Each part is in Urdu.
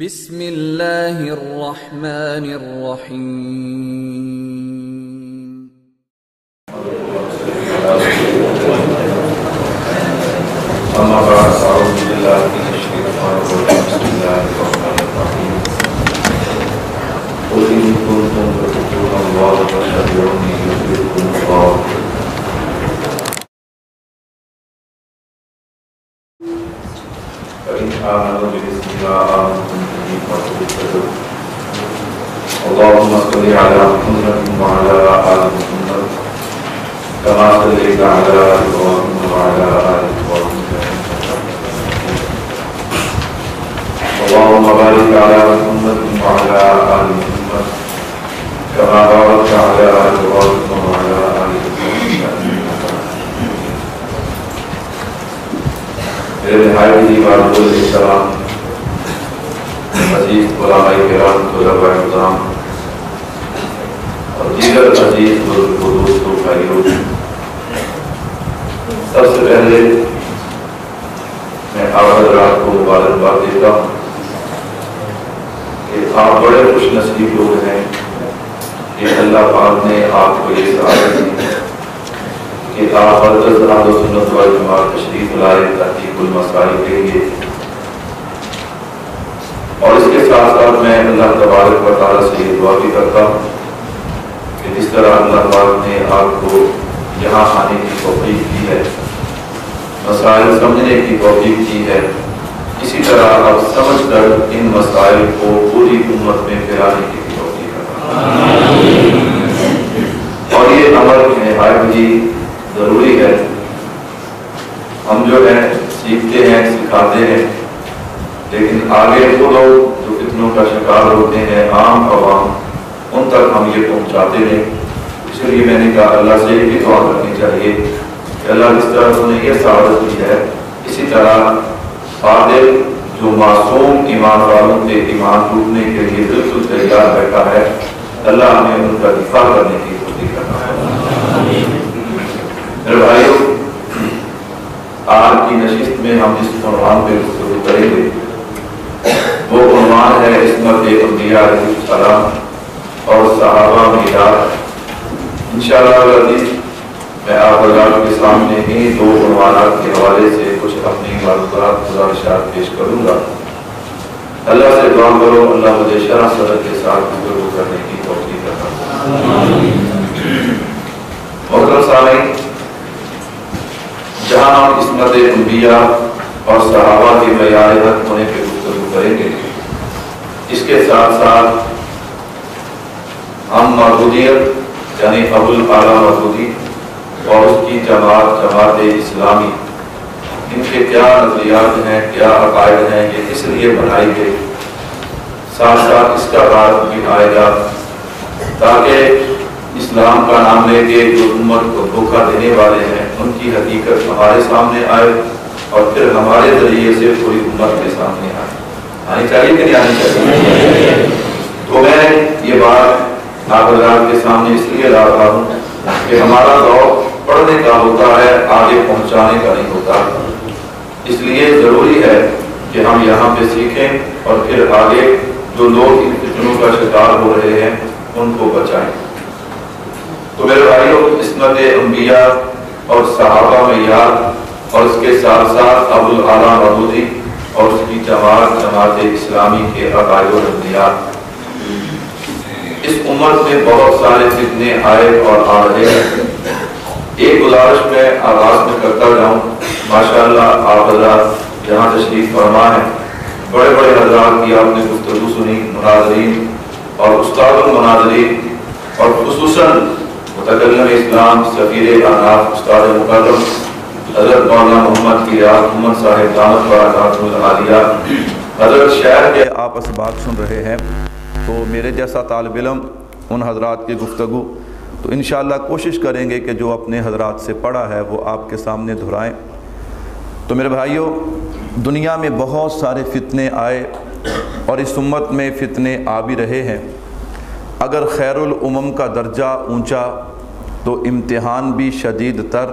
بسم اللہ الرحمن الرحیم أما بعد من بسم الرحمن قل فاتبعوني يحببكم الله فإن آمنوا بمثل ما آمنتم به فقد اهتدوا اللهم صل على محمد وعلى آل محمد كما صليت على إبراهيم وعلى آل إبراهيم اللهم بارك على محمد وعلى آل محمد كما باركت على إبراهيم وعلى آل إبراهيم میرے نہایت ہی بات السلام عزیز علماء کرام طلباء نظام اور دیگر عزیز بزرگ و دوستوں بھائیوں سب سے پہلے میں آپ حضرات کو مبارکباد دیتا ہوں کہ آپ بڑے خوش نصیب لوگ ہیں کہ اللہ پاک نے آپ کو یہ سعادت دی کہ آپ حضرت اہل سنت و جماعت تشریف لائے تحقیق المسائل کے لیے اور اس کے ساتھ ساتھ میں اللہ تبارک و تعالیٰ سے یہ دعا بھی کرتا ہوں جس طرح اللہ پاک نے آپ کو یہاں آنے کی توفیق کی ہے۔ مسائل سمجھنے کی توفیق کی ہے۔ اسی طرح اب سمجھ کر ان مسائل کو پوری امت میں پھیلانے کی توفیق اور یہ عمل نہایت ہی ضروری ہے۔ ہم جو ہے سیکھتے ہیں، سکھاتے ہیں۔ لیکن آگے وہ لوگ جو فتنوں کا شکار ہوتے ہیں، عام عوام ان تک ہم یہ پہنچاتے ہیں۔ اس لیے میں نے کہا، اللہ سے یہ بھی دعا کرنی چاہیے کہ اللہ جس طرح انہیں یہ سعادت دی ہے۔ اسی طرح عادل جو معصوم ایمان والوں کے ایمان ٹوٹنے کے لیے بالکل تیار بیٹھا ہے، اللہ ہمیں ان کا دفاع کرنے کی کوشش کرنا میرے بھائیوں آج کی نشست میں ہم جس عنوان پہ گفتگو کریں گے۔ وہ عنوان ہے عصمت انبیاء علیہ السلام۔ اور صحابہ میرات انشاءاللہ عزیز میں آپ حضرات کے سامنے ہی دو عنوانات کے حوالے سے کچھ اپنی معلومات، گزارشات پیش کروں گا۔ اللہ سے دعا کرو، اللہ مجھے شرح صدر کے ساتھ گفتگو کرنے کی توفیق کرنا محترم سامعین، جہاں ہم عصمت انبیاء اور صحابہ کے معیار حق ہونے پہ گفتگو کریں گے، اس کے ساتھ ساتھ ہم محدودیت یعنی ابو اعلیٰ محدودی اور اس کی جماعت جماعت اسلامی، ان کے کیا نظریات ہیں، کیا عقائد ہیں، یہ اس لیے بنائی گئی۔ ساتھ ساتھ اس کا بات بھی آئے گا۔ تاکہ اسلام کا نام لے کے جو امت کو دھوکہ دینے والے ہیں، ان کی حقیقت ہمارے سامنے آئے اور پھر ہمارے ذریعے سے پوری امت کے سامنے آئے۔ آنی چاہیے کہ نہیں آنی چاہیے؟ تو میں یہ بات حضرات کے سامنے اس لیے لا رہا ہوں کہ ہمارا دور پڑھنے کا ہوتا ہے، آگے پہنچانے کا نہیں ہوتا۔ اس لیے ضروری ہے کہ ہم یہاں پہ سیکھیں اور پھر آگے جو لوگ ان فتنوں کا شکار ہو رہے ہیں، ان کو بچائیں۔ تو میرے بھائیوں، عصمت انبیاء اور صحابہ میں یاد اور اس کے ساتھ ساتھ ابو الاعلیٰ مدودی اور اس کی جماعت جماعت اسلامی کے عقائد و نظریات اس امت میں بہت سارے فتنے آئے اور آ رہے ہیں۔ ایک گزارش میں آغاز میں کرتا جاؤں، ماشاءاللہ آپ حضرات جہاں تشریف فرما ہے بڑے بڑے حضرات کی آپ نے گفتگو سنی، مناظرین اور استاد المناظرین اور خصوصاً متکلم اسلام سفیر آناف استاد مقدم حضرت مولانا محمد کی یاد محمد صاحب دامت برکات العالیہ حضرت شہر کے آپ اسباق سن رہے ہیں۔ تو میرے جیسا طالب علم ان حضرات کی گفتگو، تو انشاءاللہ کوشش کریں گے کہ جو اپنے حضرات سے پڑھا ہے وہ آپ کے سامنے دہرائیں۔ تو میرے بھائیوں دنیا میں بہت سارے فتنے آئے اور اس امت میں فتنے آ بھی رہے ہیں۔ اگر خیر الامم کا درجہ اونچا، تو امتحان بھی شدید تر۔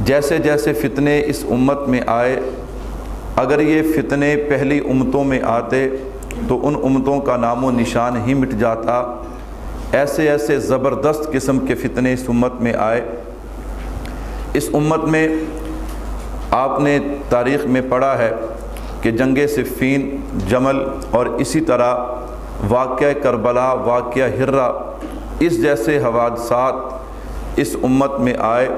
جیسے جیسے فتنے اس امت میں آئے، اگر یہ فتنے پہلی امتوں میں آتے تو ان امتوں کا نام و نشان ہی مٹ جاتا۔ ایسے ایسے زبردست قسم کے فتنے اس امت میں آئے۔ اس امت میں آپ نے تاریخ میں پڑھا ہے کہ جنگ صفین، جمل اور اسی طرح واقعہ کربلا، واقعہ ہررا اس جیسے حوادثات اس امت میں آئے۔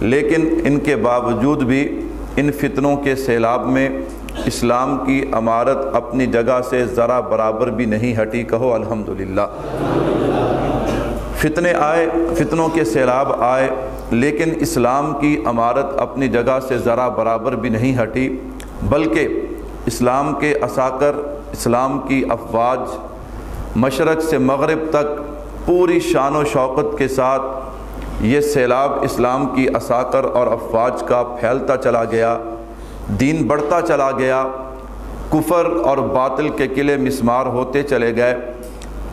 لیکن ان کے باوجود بھی ان فتنوں کے سیلاب میں اسلام کی عمارت اپنی جگہ سے ذرا برابر بھی نہیں ہٹی، کہو الحمدللہ۔ فتنے آئے، فتنوں کے سیلاب آئے، لیکن اسلام کی عمارت اپنی جگہ سے ذرا برابر بھی نہیں ہٹی، بلکہ اسلام کے اساکر اسلام کی افواج، مشرق سے مغرب تک پوری شان و شوقت کے ساتھ یہ سیلاب اسلام کی اساکر اور افواج کا پھیلتا چلا گیا۔ دین بڑھتا چلا گیا، کفر اور باطل کے قلعے مسمار ہوتے چلے گئے۔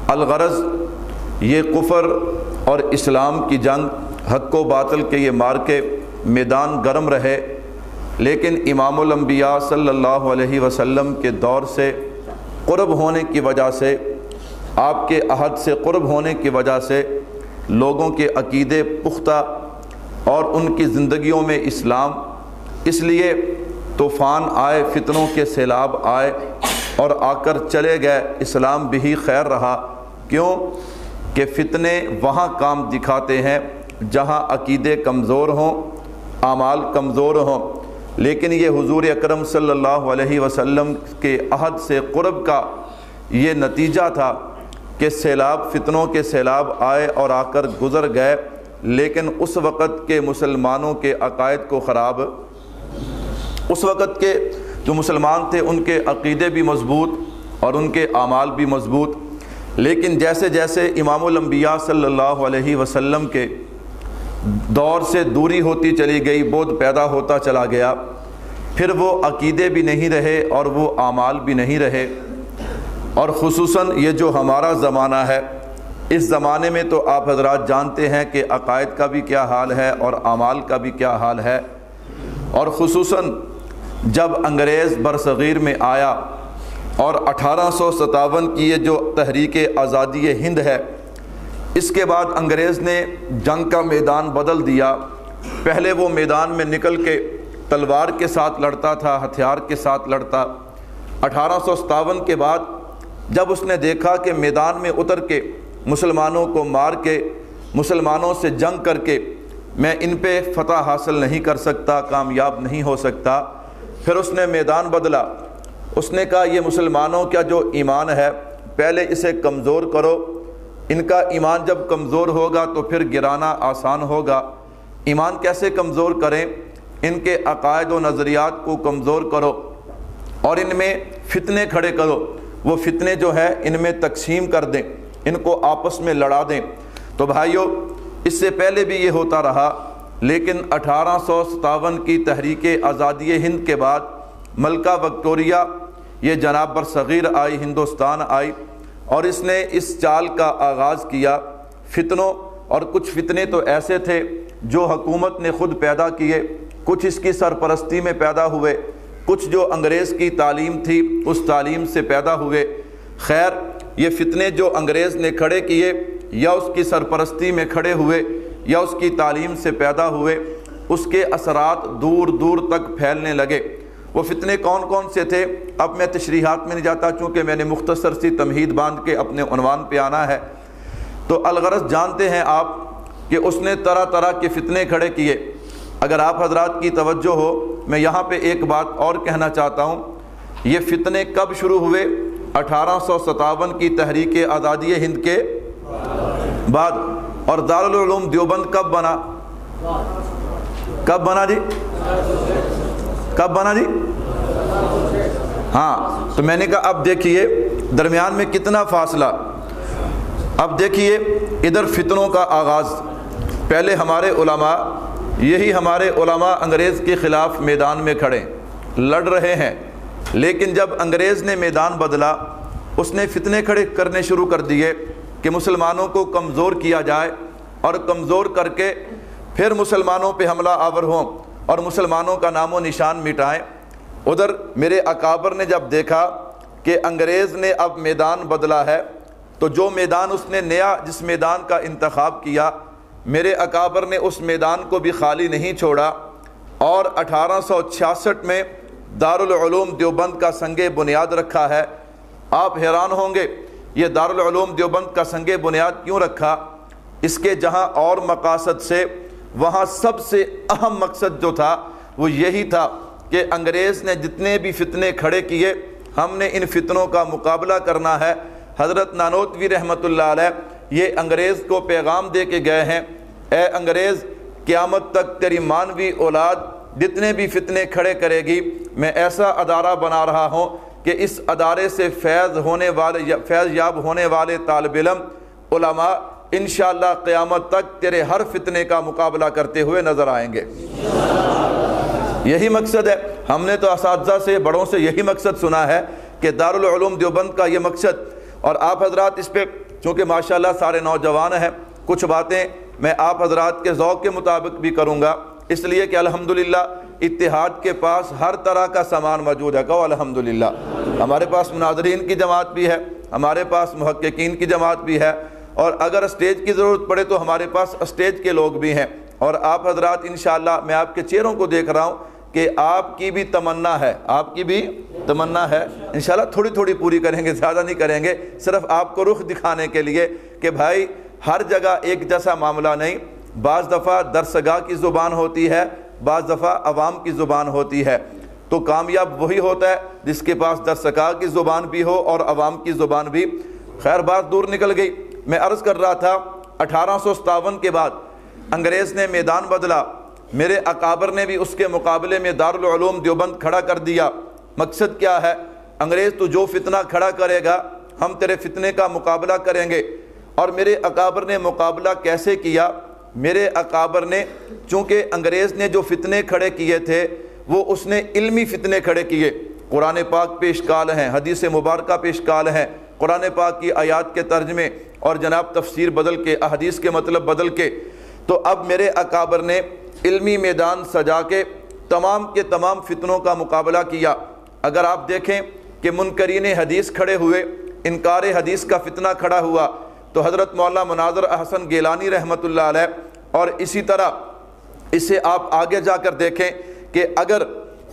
الغرض، یہ کفر اور اسلام کی جنگ، حق و باطل کے یہ مار کے میدان گرم رہے۔ لیکن امام الانبیاء صلی اللہ علیہ وسلم کے دور سے قرب ہونے کی وجہ سے، آپ کے عہد سے قرب ہونے کی وجہ سے لوگوں کے عقیدے پختہ اور ان کی زندگیوں میں اسلام۔ اس لیے طوفان آئے، فتنوں کے سیلاب آئے اور آ کر چلے گئے۔ اسلام بھی خیر رہا۔ کیوں؟ کہ فتنے وہاں کام دکھاتے ہیں جہاں عقیدے کمزور ہوں، اعمال کمزور ہوں۔ لیکن یہ حضور اکرم صلی اللہ علیہ وسلم کے عہد سے قرب کا یہ نتیجہ تھا کہ سیلاب، فتنوں کے سیلاب آئے اور آ کر گزر گئے۔ لیکن اس وقت کے مسلمانوں کے عقائد کو خراب اس وقت کے جو مسلمان تھے، ان کے عقیدے بھی مضبوط اور ان کے اعمال بھی مضبوط۔ لیکن جیسے جیسے امام الانبیاء صلی اللہ علیہ وسلم کے دور سے دوری ہوتی چلی گئی بود پیدا ہوتا چلا گیا، پھر وہ عقیدے بھی نہیں رہے اور وہ اعمال بھی نہیں رہے۔ اور خصوصاً یہ جو ہمارا زمانہ ہے، اس زمانے میں تو آپ حضرات جانتے ہیں کہ عقائد کا بھی کیا حال ہے اور اعمال کا بھی کیا حال ہے۔ اور خصوصاً جب انگریز برصغیر میں آیا اور اٹھارہ سو ستاون کی یہ جو تحریک آزادی ہند ہے، اس کے بعد انگریز نے جنگ کا میدان بدل دیا۔ پہلے وہ میدان میں نکل کے تلوار کے ساتھ لڑتا تھا، ہتھیار کے ساتھ لڑتا۔ اٹھارہ سو ستاون کے بعد جب اس نے دیکھا کہ میدان میں اتر کے مسلمانوں کو مار کے، مسلمانوں سے جنگ کر کے، میں ان پہ فتح حاصل نہیں کر سکتا، کامیاب نہیں ہو سکتا پھر اس نے میدان بدلا۔ اس نے کہا، یہ مسلمانوں کا جو ایمان ہے، پہلے اسے کمزور کرو۔ ان کا ایمان جب کمزور ہوگا تو پھر گرانا آسان ہوگا۔ ایمان کیسے کمزور کریں؟ ان کے عقائد و نظریات کو کمزور کرو اور ان میں فتنے کھڑے کرو۔ وہ فتنے جو ہے ان میں تقسیم کر دیں۔ ان کو آپس میں لڑا دیں۔ تو بھائیوں اس سے پہلے بھی یہ ہوتا رہا۔ لیکن اٹھارہ سو ستاون کی تحریک آزادی ہند کے بعد ملکہ وکٹوریہ یہ جناب بر صغیر آئی ہندوستان آئی اور اس نے اس چال کا آغاز کیا۔ فتنوں اور کچھ فتنے تو ایسے تھے جو حکومت نے خود پیدا کیے۔ کچھ اس کی سرپرستی میں پیدا ہوئے، کچھ جو انگریز کی تعلیم تھی اس تعلیم سے پیدا ہوئے۔ خیر، یہ فتنے جو انگریز نے کھڑے کیے یا اس کی سرپرستی میں کھڑے ہوئے یا اس کی تعلیم سے پیدا ہوئے، اس کے اثرات دور دور تک پھیلنے لگے۔ وہ فتنے کون کون سے تھے؟ اب میں تشریحات میں نہیں جاتا چونکہ میں نے مختصر سی تمہید باندھ کے اپنے عنوان پہ آنا ہے۔ تو الغرض جانتے ہیں آپ کہ اس نے طرح طرح کے فتنے کھڑے کیے۔ اگر آپ حضرات کی توجہ ہو، میں یہاں پہ ایک بات اور کہنا چاہتا ہوں۔ یہ فتنے کب شروع ہوئے؟ اٹھارہ سو ستاون کی تحریک آزادی ہند کے بعد۔ اور دارالعلوم دیوبند کب بنا؟ کب بنا جی؟ کب بنا جی؟ ہاں تو میں نے کہا اب دیکھیے، درمیان میں کتنا فاصلہ؟ اب دیکھیے، ادھر فتنوں کا آغاز۔ پہلے ہمارے علماء، یہی ہمارے علماء انگریز کے خلاف میدان میں کھڑے لڑ رہے ہیں۔ لیکن جب انگریز نے میدان بدلا، اس نے فتنے کھڑے کرنے شروع کر دیے۔ کہ مسلمانوں کو کمزور کیا جائے اور کمزور کر کے پھر مسلمانوں پہ حملہ آور ہوں اور مسلمانوں کا نام و نشان مٹائیں۔ ادھر میرے اکابر نے جب دیکھا کہ انگریز نے اب میدان بدلا ہے، تو جو میدان اس نے نیا جس میدان کا انتخاب کیا، میرے اکابر نے اس میدان کو بھی خالی نہیں چھوڑا۔ اور اٹھارہ سو چھیاسٹھ میں دارالعلوم دیوبند کا سنگ بنیاد رکھا ہے۔ آپ حیران ہوں گے یہ دارالعلوم دیوبند کا سنگ بنیاد کیوں رکھا؟ اس کے جہاں اور مقاصد سے، وہاں سب سے اہم مقصد جو تھا، وہ یہی تھا کہ انگریز نے جتنے بھی فتنے کھڑے کیے، ہم نے ان فتنوں کا مقابلہ کرنا ہے۔ حضرت نانوتوی رحمۃ اللہ علیہ یہ انگریز کو پیغام دے کے گئے ہیں۔ اے انگریز، قیامت تک تیری مانوی اولاد جتنے بھی فتنے کھڑے کرے گی، میں ایسا ادارہ بنا رہا ہوں کہ اس ادارے سے فیض ہونے والے فیض یاب ہونے والے طالب علم، علماء انشاءاللہ قیامت تک تیرے ہر فتنے کا مقابلہ کرتے ہوئے نظر آئیں گے۔ یہی مقصد ہے۔ ہم نے تو اساتذہ سے، بڑوں سے یہی مقصد سنا ہے کہ دارالعلوم دیوبند کا یہ مقصد، اور آپ حضرات اس پہ، چونکہ ماشاءاللہ سارے نوجوان ہیں، کچھ باتیں میں آپ حضرات کے ذوق کے مطابق بھی کروں گا۔ اس لیے کہ الحمدللہ اتحاد کے پاس ہر طرح کا سامان موجود ہے۔ کہو الحمدللہ۔ ہمارے پاس مناظرین کی جماعت بھی ہے، ہمارے پاس محققین کی جماعت بھی ہے۔ اور اگر اسٹیج کی ضرورت پڑے تو ہمارے پاس اسٹیج کے لوگ بھی ہیں۔ اور آپ حضرات، انشاءاللہ میں آپ کے چہروں کو دیکھ رہا ہوں کہ آپ کی بھی تمنا ہے۔ آپ کی بھی تمنا ہے۔ انشاءاللہ تھوڑی تھوڑی پوری کریں گے، زیادہ نہیں کریں گے۔ صرف آپ کو رخ دکھانے کے لیے کہ بھائی، ہر جگہ ایک جیسا معاملہ نہیں۔ بعض دفعہ درسگاہ کی زبان ہوتی ہے بعض دفعہ عوام کی زبان ہوتی ہے۔ تو کامیاب وہی ہوتا ہے جس کے پاس درسگاہ کی زبان بھی ہو اور عوام کی زبان بھی۔ خیر بات دور نکل گئی۔ میں عرض کر رہا تھا، اٹھارہ سو ستاون کے بعد انگریز نے میدان بدلا۔ میرے اکابر نے بھی اس کے مقابلے میں دارالعلوم دیوبند کھڑا کر دیا۔ مقصد کیا ہے؟ انگریز تو جو فتنہ کھڑا کرے گا، ہم تیرے فتنے کا مقابلہ کریں گے۔ اور میرے اکابر نے مقابلہ کیسے کیا؟ میرے اکابر نے چونکہ انگریز نے جو فتنے کھڑے کیے تھے، وہ اس نے علمی فتنے کھڑے کیے۔ قرآن پاک پیش کال ہیں، حدیث مبارکہ پیش کال ہیں۔ قرآن پاک کی آیات کے ترجمے اور جناب تفسیر بدل کے، احادیث کے مطلب بدل کے۔ تو اب میرے اکابر نے علمی میدان سجا کے تمام کے تمام فتنوں کا مقابلہ کیا۔ اگر آپ دیکھیں کہ منکرین حدیث کھڑے ہوئے، انکار حدیث کا فتنہ کھڑا ہوا تو حضرت مولانا مناظر احسن گیلانی رحمۃ اللہ علیہ اور اسی طرح اسے آپ آگے جا کر دیکھیں کہ اگر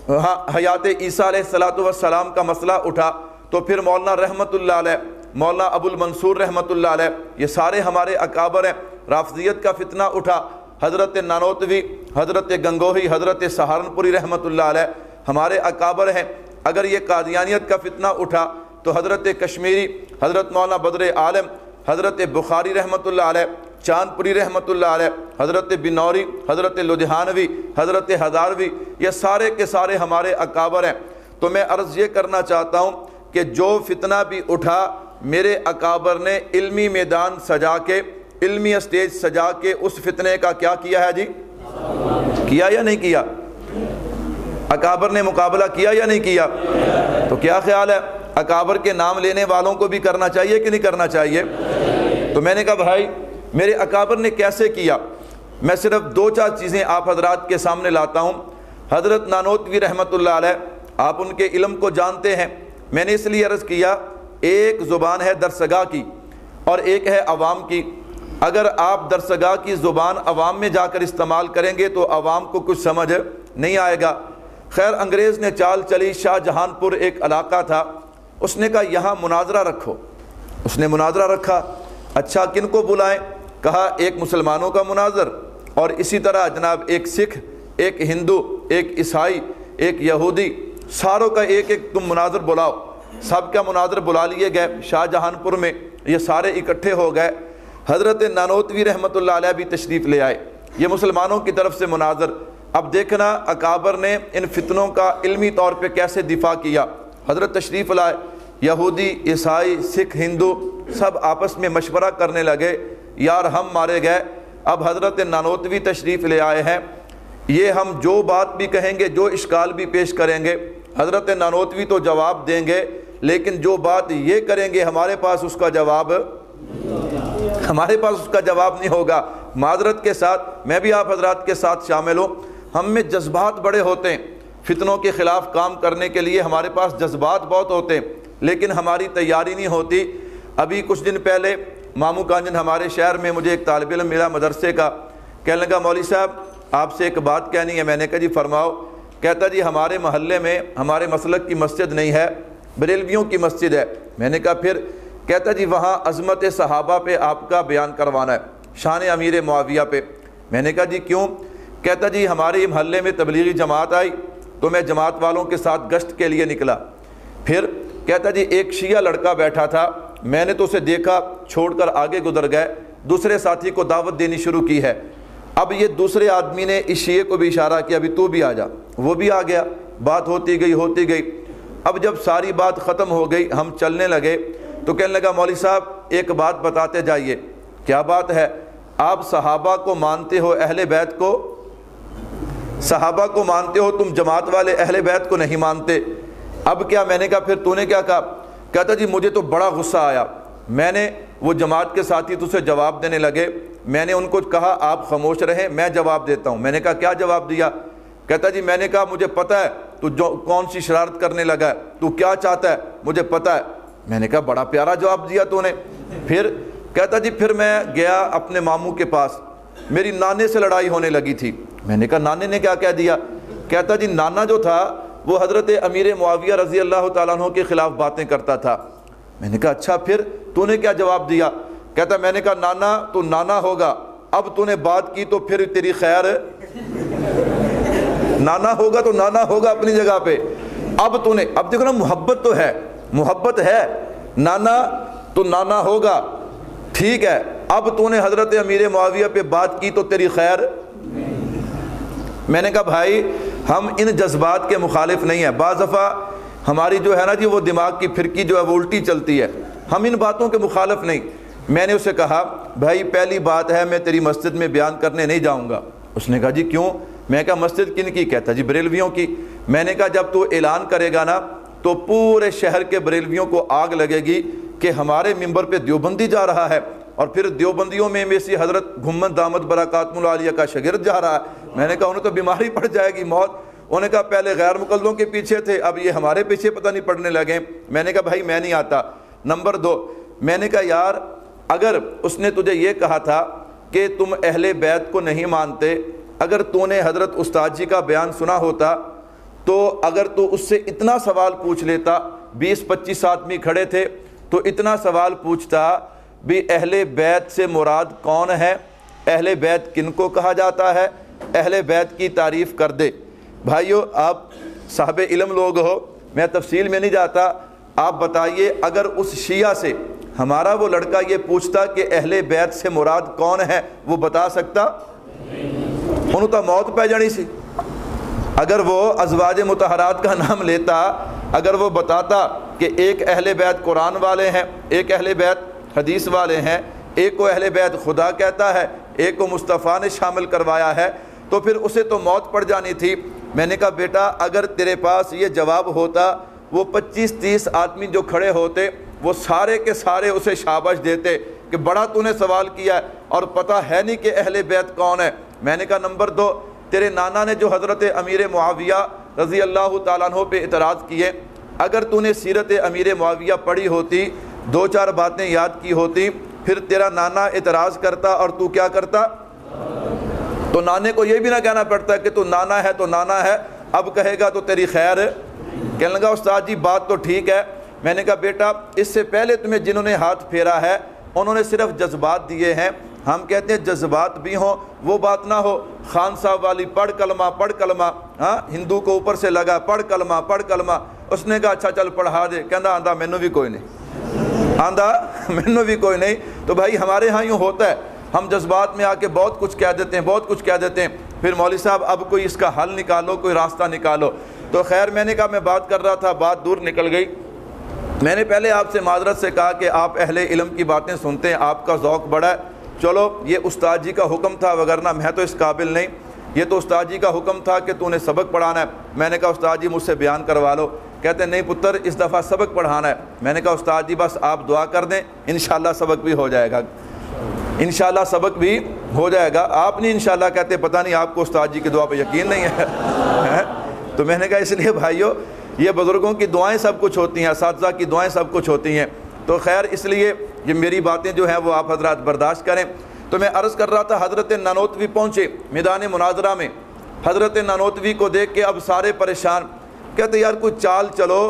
ہاں، حیات عیسیٰ علیہ السلاۃ والسلام کا مسئلہ اٹھا تو پھر مولانا رحمۃ اللہ علیہ، مولانا ابو المنصور رحمۃ اللہ علیہ، یہ سارے ہمارے اکابر ہیں، رافضیت کا فتنہ اٹھا۔ حضرت نانوتوی، حضرت گنگوہی، حضرت سہارنپوری رحمۃ اللہ علیہ ہمارے اکابر ہیں۔ اگر یہ قادیانیت کا فتنہ اٹھا تو حضرت کشمیری، حضرت مولانا بدر عالم حضرت بخاری رحمۃ اللہ علیہ چاند پوری رحمۃ اللہ علیہ، حضرت بنوری، حضرت لدھیانوی حضرت ہزاروی، یہ سارے کے سارے ہمارے اکابر ہیں۔ تو میں عرض یہ کرنا چاہتا ہوں کہ جو فتنہ بھی اٹھا، میرے اکابر نے علمی میدان سجا کے، علمی اسٹیج سجا کے اس فتنے کا کیا کیا ہے جی؟ کیا یا نہیں کیا؟ اکابر نے مقابلہ کیا یا نہیں کیا؟ تو کیا خیال ہے؟ اکابر کے نام لینے والوں کو بھی کرنا چاہیے کہ نہیں کرنا چاہیے؟ تو میں نے کہا، بھائی، میرے اکابر نے کیسے کیا؟ میں صرف دو چار چیزیں آپ حضرات کے سامنے لاتا ہوں۔ حضرت نانوتوی رحمۃ اللہ علیہ، آپ ان کے علم کو جانتے ہیں۔ میں نے اس لیے عرض کیا، ایک زبان ہے درسگاہ کی اور ایک ہے عوام کی۔ اگر آپ درسگاہ کی زبان عوام میں جا کر استعمال کریں گے تو عوام کو کچھ سمجھ نہیں آئے گا۔ خیر، انگریز نے چال چلی شاہ جہان پور ایک علاقہ تھا۔ اس نے کہا، یہاں مناظرہ رکھو۔ اس نے مناظرہ رکھا اچھا کن کو بلائیں؟ کہا، ایک مسلمانوں کا مناظر۔ اور اسی طرح جناب، ایک سکھ، ایک ہندو، ایک عیسائی، ایک یہودی، ساروں کا ایک ایک تم مناظر بلاؤ۔ سب کا مناظر بلا لیے گئے۔ شاہ جہان پور میں یہ سارے اکٹھے ہو گئے۔ حضرت نانوتوی رحمۃ اللہ علیہ بھی تشریف لے آئے۔ یہ مسلمانوں کی طرف سے مناظر۔ اب دیکھنا، اکابر نے ان فتنوں کا علمی طور پہ کیسے دفاع کیا۔ حضرت تشریف لائے، یہودی، عیسائی، سکھ، ہندو سب آپس میں مشورہ کرنے لگے، یار ہم مارے گئے، اب حضرت نانوتوی تشریف لے آئے ہیں۔ یہ ہم جو بات بھی کہیں گے، جو اشکال بھی پیش کریں گے، حضرت نانوتوی تو جواب دیں گے، لیکن جو بات یہ کریں گے، ہمارے پاس اس کا جواب، ہمارے پاس اس کا جواب نہیں ہوگا۔ معذرت کے ساتھ، میں بھی آپ حضرات کے ساتھ شامل ہوں۔ ہم میں جذبات بڑے ہوتے ہیں۔ فتنوں کے خلاف کام کرنے کے لیے ہمارے پاس جذبات بہت ہوتے ہیں، لیکن ہماری تیاری نہیں ہوتی۔ ابھی کچھ دن پہلے مامو کانجن ہمارے شہر میں مجھے ایک طالب علم ملا مدرسے کا۔ کہنے لگا، مولوی صاحب، آپ سے ایک بات کہنی ہے۔ میں نے کہا جی فرماؤ۔ کہتا جی ہمارے محلے میں، ہمارے مسلک کی مسجد نہیں ہے، بریلویوں کی مسجد ہے۔ میں نے کہا، پھر؟ کہتا جی وہاں عظمت صحابہ پہ آپ کا بیان کروانا ہے، شان امیر معاویہ پہ۔ میں نے کہا جی کیوں؟ کہتا جی ہمارے محلے میں تبلیغی جماعت آئی۔ تو میں جماعت والوں کے ساتھ گشت کے لیے نکلا۔ پھر کہتا جی ایک شیعہ لڑکا بیٹھا تھا۔ میں نے تو اسے دیکھا، چھوڑ کر آگے گزر گئے۔ دوسرے ساتھی کو دعوت دینی شروع کی ہے۔ اب یہ دوسرے آدمی نے اس شیعہ کو بھی اشارہ کیا، ابھی تو بھی آ جا۔ وہ بھی آ گیا۔ بات ہوتی گئی ہوتی گئی۔ اب جب ساری بات ختم ہو گئی، ہم چلنے لگے۔ تو کہنے لگا، مولوی صاحب، ایک بات بتاتے جائیے۔ کیا بات ہے؟ آپ صحابہ کو مانتے ہو، اہل بیت کو؟ صحابہ کو مانتے ہو، تم جماعت والے اہل بیت کو نہیں مانتے۔ اب کیا میں نے کہا، پھر تو نے کیا کہا؟ کہتا جی مجھے تو بڑا غصہ آیا۔ میں نے وہ جماعت کے ساتھی تو سے جواب دینے لگے۔ میں نے ان کو کہا، آپ خاموش رہیں، میں جواب دیتا ہوں۔ میں نے کہا، کیا جواب دیا؟ کہتا جی میں نے کہا، مجھے پتہ ہے، تو جو کون سی شرارت کرنے لگا ہے؟ تو کیا چاہتا ہے؟ مجھے پتہ ہے۔ میں نے کہا، بڑا پیارا جواب دیا تو نے۔ پھر کہتا جی پھر میں گیا اپنے ماموں کے پاس۔ میری نانے سے لڑائی ہونے لگی تھی۔ میں نے کہا، نانے نے کیا کہہ دیا؟ کہتا جی نانا جو تھا وہ حضرت امیر معاویہ رضی اللہ تعالیٰ عنہ کے خلاف باتیں کرتا تھا۔ میں نے کہا اچھا پھر تو نے کیا جواب دیا؟ کہتا، میں نے کہا، نانا، تو نانا ہوگا، اب تو نے بات کی تو پھر تیری خیر۔ نانا ہوگا تو نانا ہوگا اپنی جگہ پہ۔ اب تو نے اب دیکھو نا، محبت تو ہے، محبت ہے۔ نانا، تو نانا ہوگا، ٹھیک ہے۔ اب تو نے حضرت امیر معاویہ پہ بات کی تو تیری خیر۔ میں نے کہا، بھائی، ہم ان جذبات کے مخالف نہیں ہیں. بعض دفعہ ہماری جو ہے نا جی وہ دماغ کی پھرکی جو ہے وہ الٹی چلتی ہے۔ ہم ان باتوں کے مخالف نہیں۔ میں نے اسے کہا، بھائی، پہلی بات ہے میں تیری مسجد میں بیان کرنے نہیں جاؤں گا۔ اس نے کہا جی کیوں؟ میں کہا، مسجد کن کی؟ کہتا جی بریلویوں کی۔ میں نے کہا، جب تو اعلان کرے گا نا تو پورے شہر کے بریلویوں کو آگ لگے گی کہ ہمارے ممبر پہ دیوبندی جا رہا ہے۔ اور پھر دیوبندیوں میں میں سی حضرت گھمت دامت برکات العالیہ کا شگرد جا رہا ہے۔ میں نے کہا انہیں تو بیماری پڑ جائے گی، موت۔ انہوں نے کہا، پہلے غیر مقدوں کے پیچھے تھے، اب یہ ہمارے پیچھے پتہ نہیں پڑنے لگے۔ میں نے کہا، بھائی، میں نہیں آتا۔ نمبر دو، میں نے کہا، یار، اگر اس نے تجھے یہ کہا تھا کہ تم اہل بیت کو نہیں مانتے، اگر تو نے حضرت استاد جی کا بیان سنا ہوتا، تو اگر تو اس سے اتنا سوال پوچھ لیتا، بیس پچیس آدمی کھڑے تھے، تو اتنا سوال پوچھتا بھی اہل بیت سے مراد کون ہے؟ اہل بیت کن کو کہا جاتا ہے؟ اہل بیت کی تعریف کر دے۔ بھائیو، آپ صاحب علم لوگ ہو، میں تفصیل میں نہیں جاتا۔ آپ بتائیے، اگر اس شیعہ سے ہمارا وہ لڑکا یہ پوچھتا کہ اہل بیت سے مراد کون ہے، وہ بتا سکتا؟ انہوں تو موت پہ جانی سی۔ اگر وہ ازواج متحرات کا نام لیتا، اگر وہ بتاتا کہ ایک اہل بیت قرآن والے ہیں، ایک اہل بیت حدیث والے ہیں، ایک کو اہل بیت خدا کہتا ہے، ایک کو مصطفیٰ نے شامل کروایا ہے۔ تو پھر اسے تو موت پڑ جانی تھی۔ میں نے کہا، بیٹا، اگر تیرے پاس یہ جواب ہوتا، وہ پچیس تیس آدمی جو کھڑے ہوتے، وہ سارے کے سارے اسے شابش دیتے کہ بڑا تو نے سوال کیا ہے اور پتہ ہے نہیں کہ اہل بیت کون ہے۔ میں نے کہا، نمبر دو، تیرے نانا نے جو حضرت امیر معاویہ رضی اللہ تعالیٰ عنہ پہ اعتراض کیے، اگر تو نے سیرت امیر معاویہ پڑھی ہوتی دو چار باتیں یاد کی ہوتی، پھر تیرا نانا اعتراض کرتا اور تو کیا کرتا؟ تو نانے کو یہ بھی نہ کہنا پڑتا کہ تو نانا ہے، تو نانا ہے، اب کہے گا تو تیری خیر۔ کہنے لگا، استاد جی بات تو ٹھیک ہے۔ میں نے کہا، بیٹا، اس سے پہلے تمہیں جنہوں نے ہاتھ پھیرا ہے، انہوں نے صرف جذبات دیے ہیں۔ ہم کہتے ہیں، جذبات بھی ہوں، وہ بات نہ ہو۔ خان صاحب والی، پڑھ کلمہ پڑھ کلمہ۔ ہاں ہندو کو اوپر سے لگا، پڑھ کلمہ پڑھ کلمہ۔ اس نے کہا اچھا چل، پڑھا دے۔ کہنا آندھا مینو بھی کوئی نہیں۔ آندھا مینو بھی کوئی نہیں۔ تو بھائی، ہمارے ہاں یوں ہوتا ہے۔ ہم جذبات میں آ کے بہت کچھ کہہ دیتے ہیں، بہت کچھ کہہ دیتے ہیں۔ پھر مولوی صاحب، اب کوئی اس کا حل نکالو، کوئی راستہ نکالو۔ تو خیر، میں نے کہا، میں بات کر رہا تھا، بات دور نکل گئی۔ میں نے پہلے آپ سے معذرت سے کہا کہ آپ اہل علم کی باتیں سنتے ہیں، آپ کا ذوق بڑا ہے۔ چلو، یہ استاد جی کا حکم تھا وغیرہ میں تو اس قابل نہیں۔ یہ تو استاد جی کا حکم تھا کہ تو نے سبق پڑھانا ہے۔ میں نے کہا، استاد جی مجھ سے بیان کروا لو۔ کہتے ہیں، نہیں پتر، اس دفعہ سبق پڑھانا ہے. میں نے کہا، استاد جی بس آپ دعا کر دیں، انشاءاللہ سبق بھی ہو جائے گا. انشاءاللہ سبق بھی ہو جائے گا۔ آپ نہیں انشاءاللہ کہتے، پتہ نہیں، آپ کو استاد جی کی دعا پہ یقین نہیں ہے. تو میں نے کہا، اس لیے بھائیو، یہ بزرگوں کی دعائیں سب کچھ ہوتی ہیں، اساتذہ کی دعائیں سب کچھ ہوتی ہیں۔ تو خیر، اس لیے یہ میری باتیں جو ہیں وہ آپ حضرات برداشت کریں۔ تو میں عرض کر رہا تھا، حضرت نانوتوی پہنچے میدان مناظرہ میں۔ حضرت نانوتوی کو دیکھ کے اب سارے پریشان۔ کہتے یار، کوئی چال چلو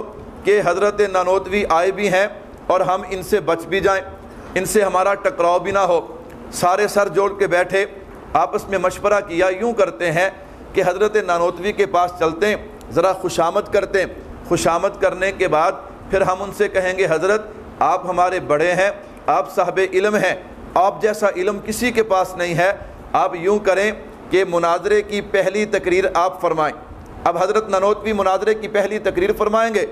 کہ حضرت نانوتوی آئے بھی ہیں اور ہم ان سے بچ بھی جائیں، ان سے ہمارا ٹکراؤ بھی نہ ہو۔ سارے سر جوڑ کے بیٹھے، آپس میں مشورہ کیا، یوں کرتے ہیں کہ حضرت نانوتوی کے پاس چلتے ہیں، ذرا خوشامد کرتے ہیں۔ خوشامد کرنے کے بعد پھر ہم ان سے کہیں گے، حضرت، آپ ہمارے بڑے ہیں، آپ صاحب علم ہیں، آپ جیسا علم کسی کے پاس نہیں ہے، آپ یوں کریں کہ مناظرے کی پہلی تقریر آپ فرمائیں۔ اب حضرت ننوتوی مناظرے کی پہلی تقریر فرمائیں گے۔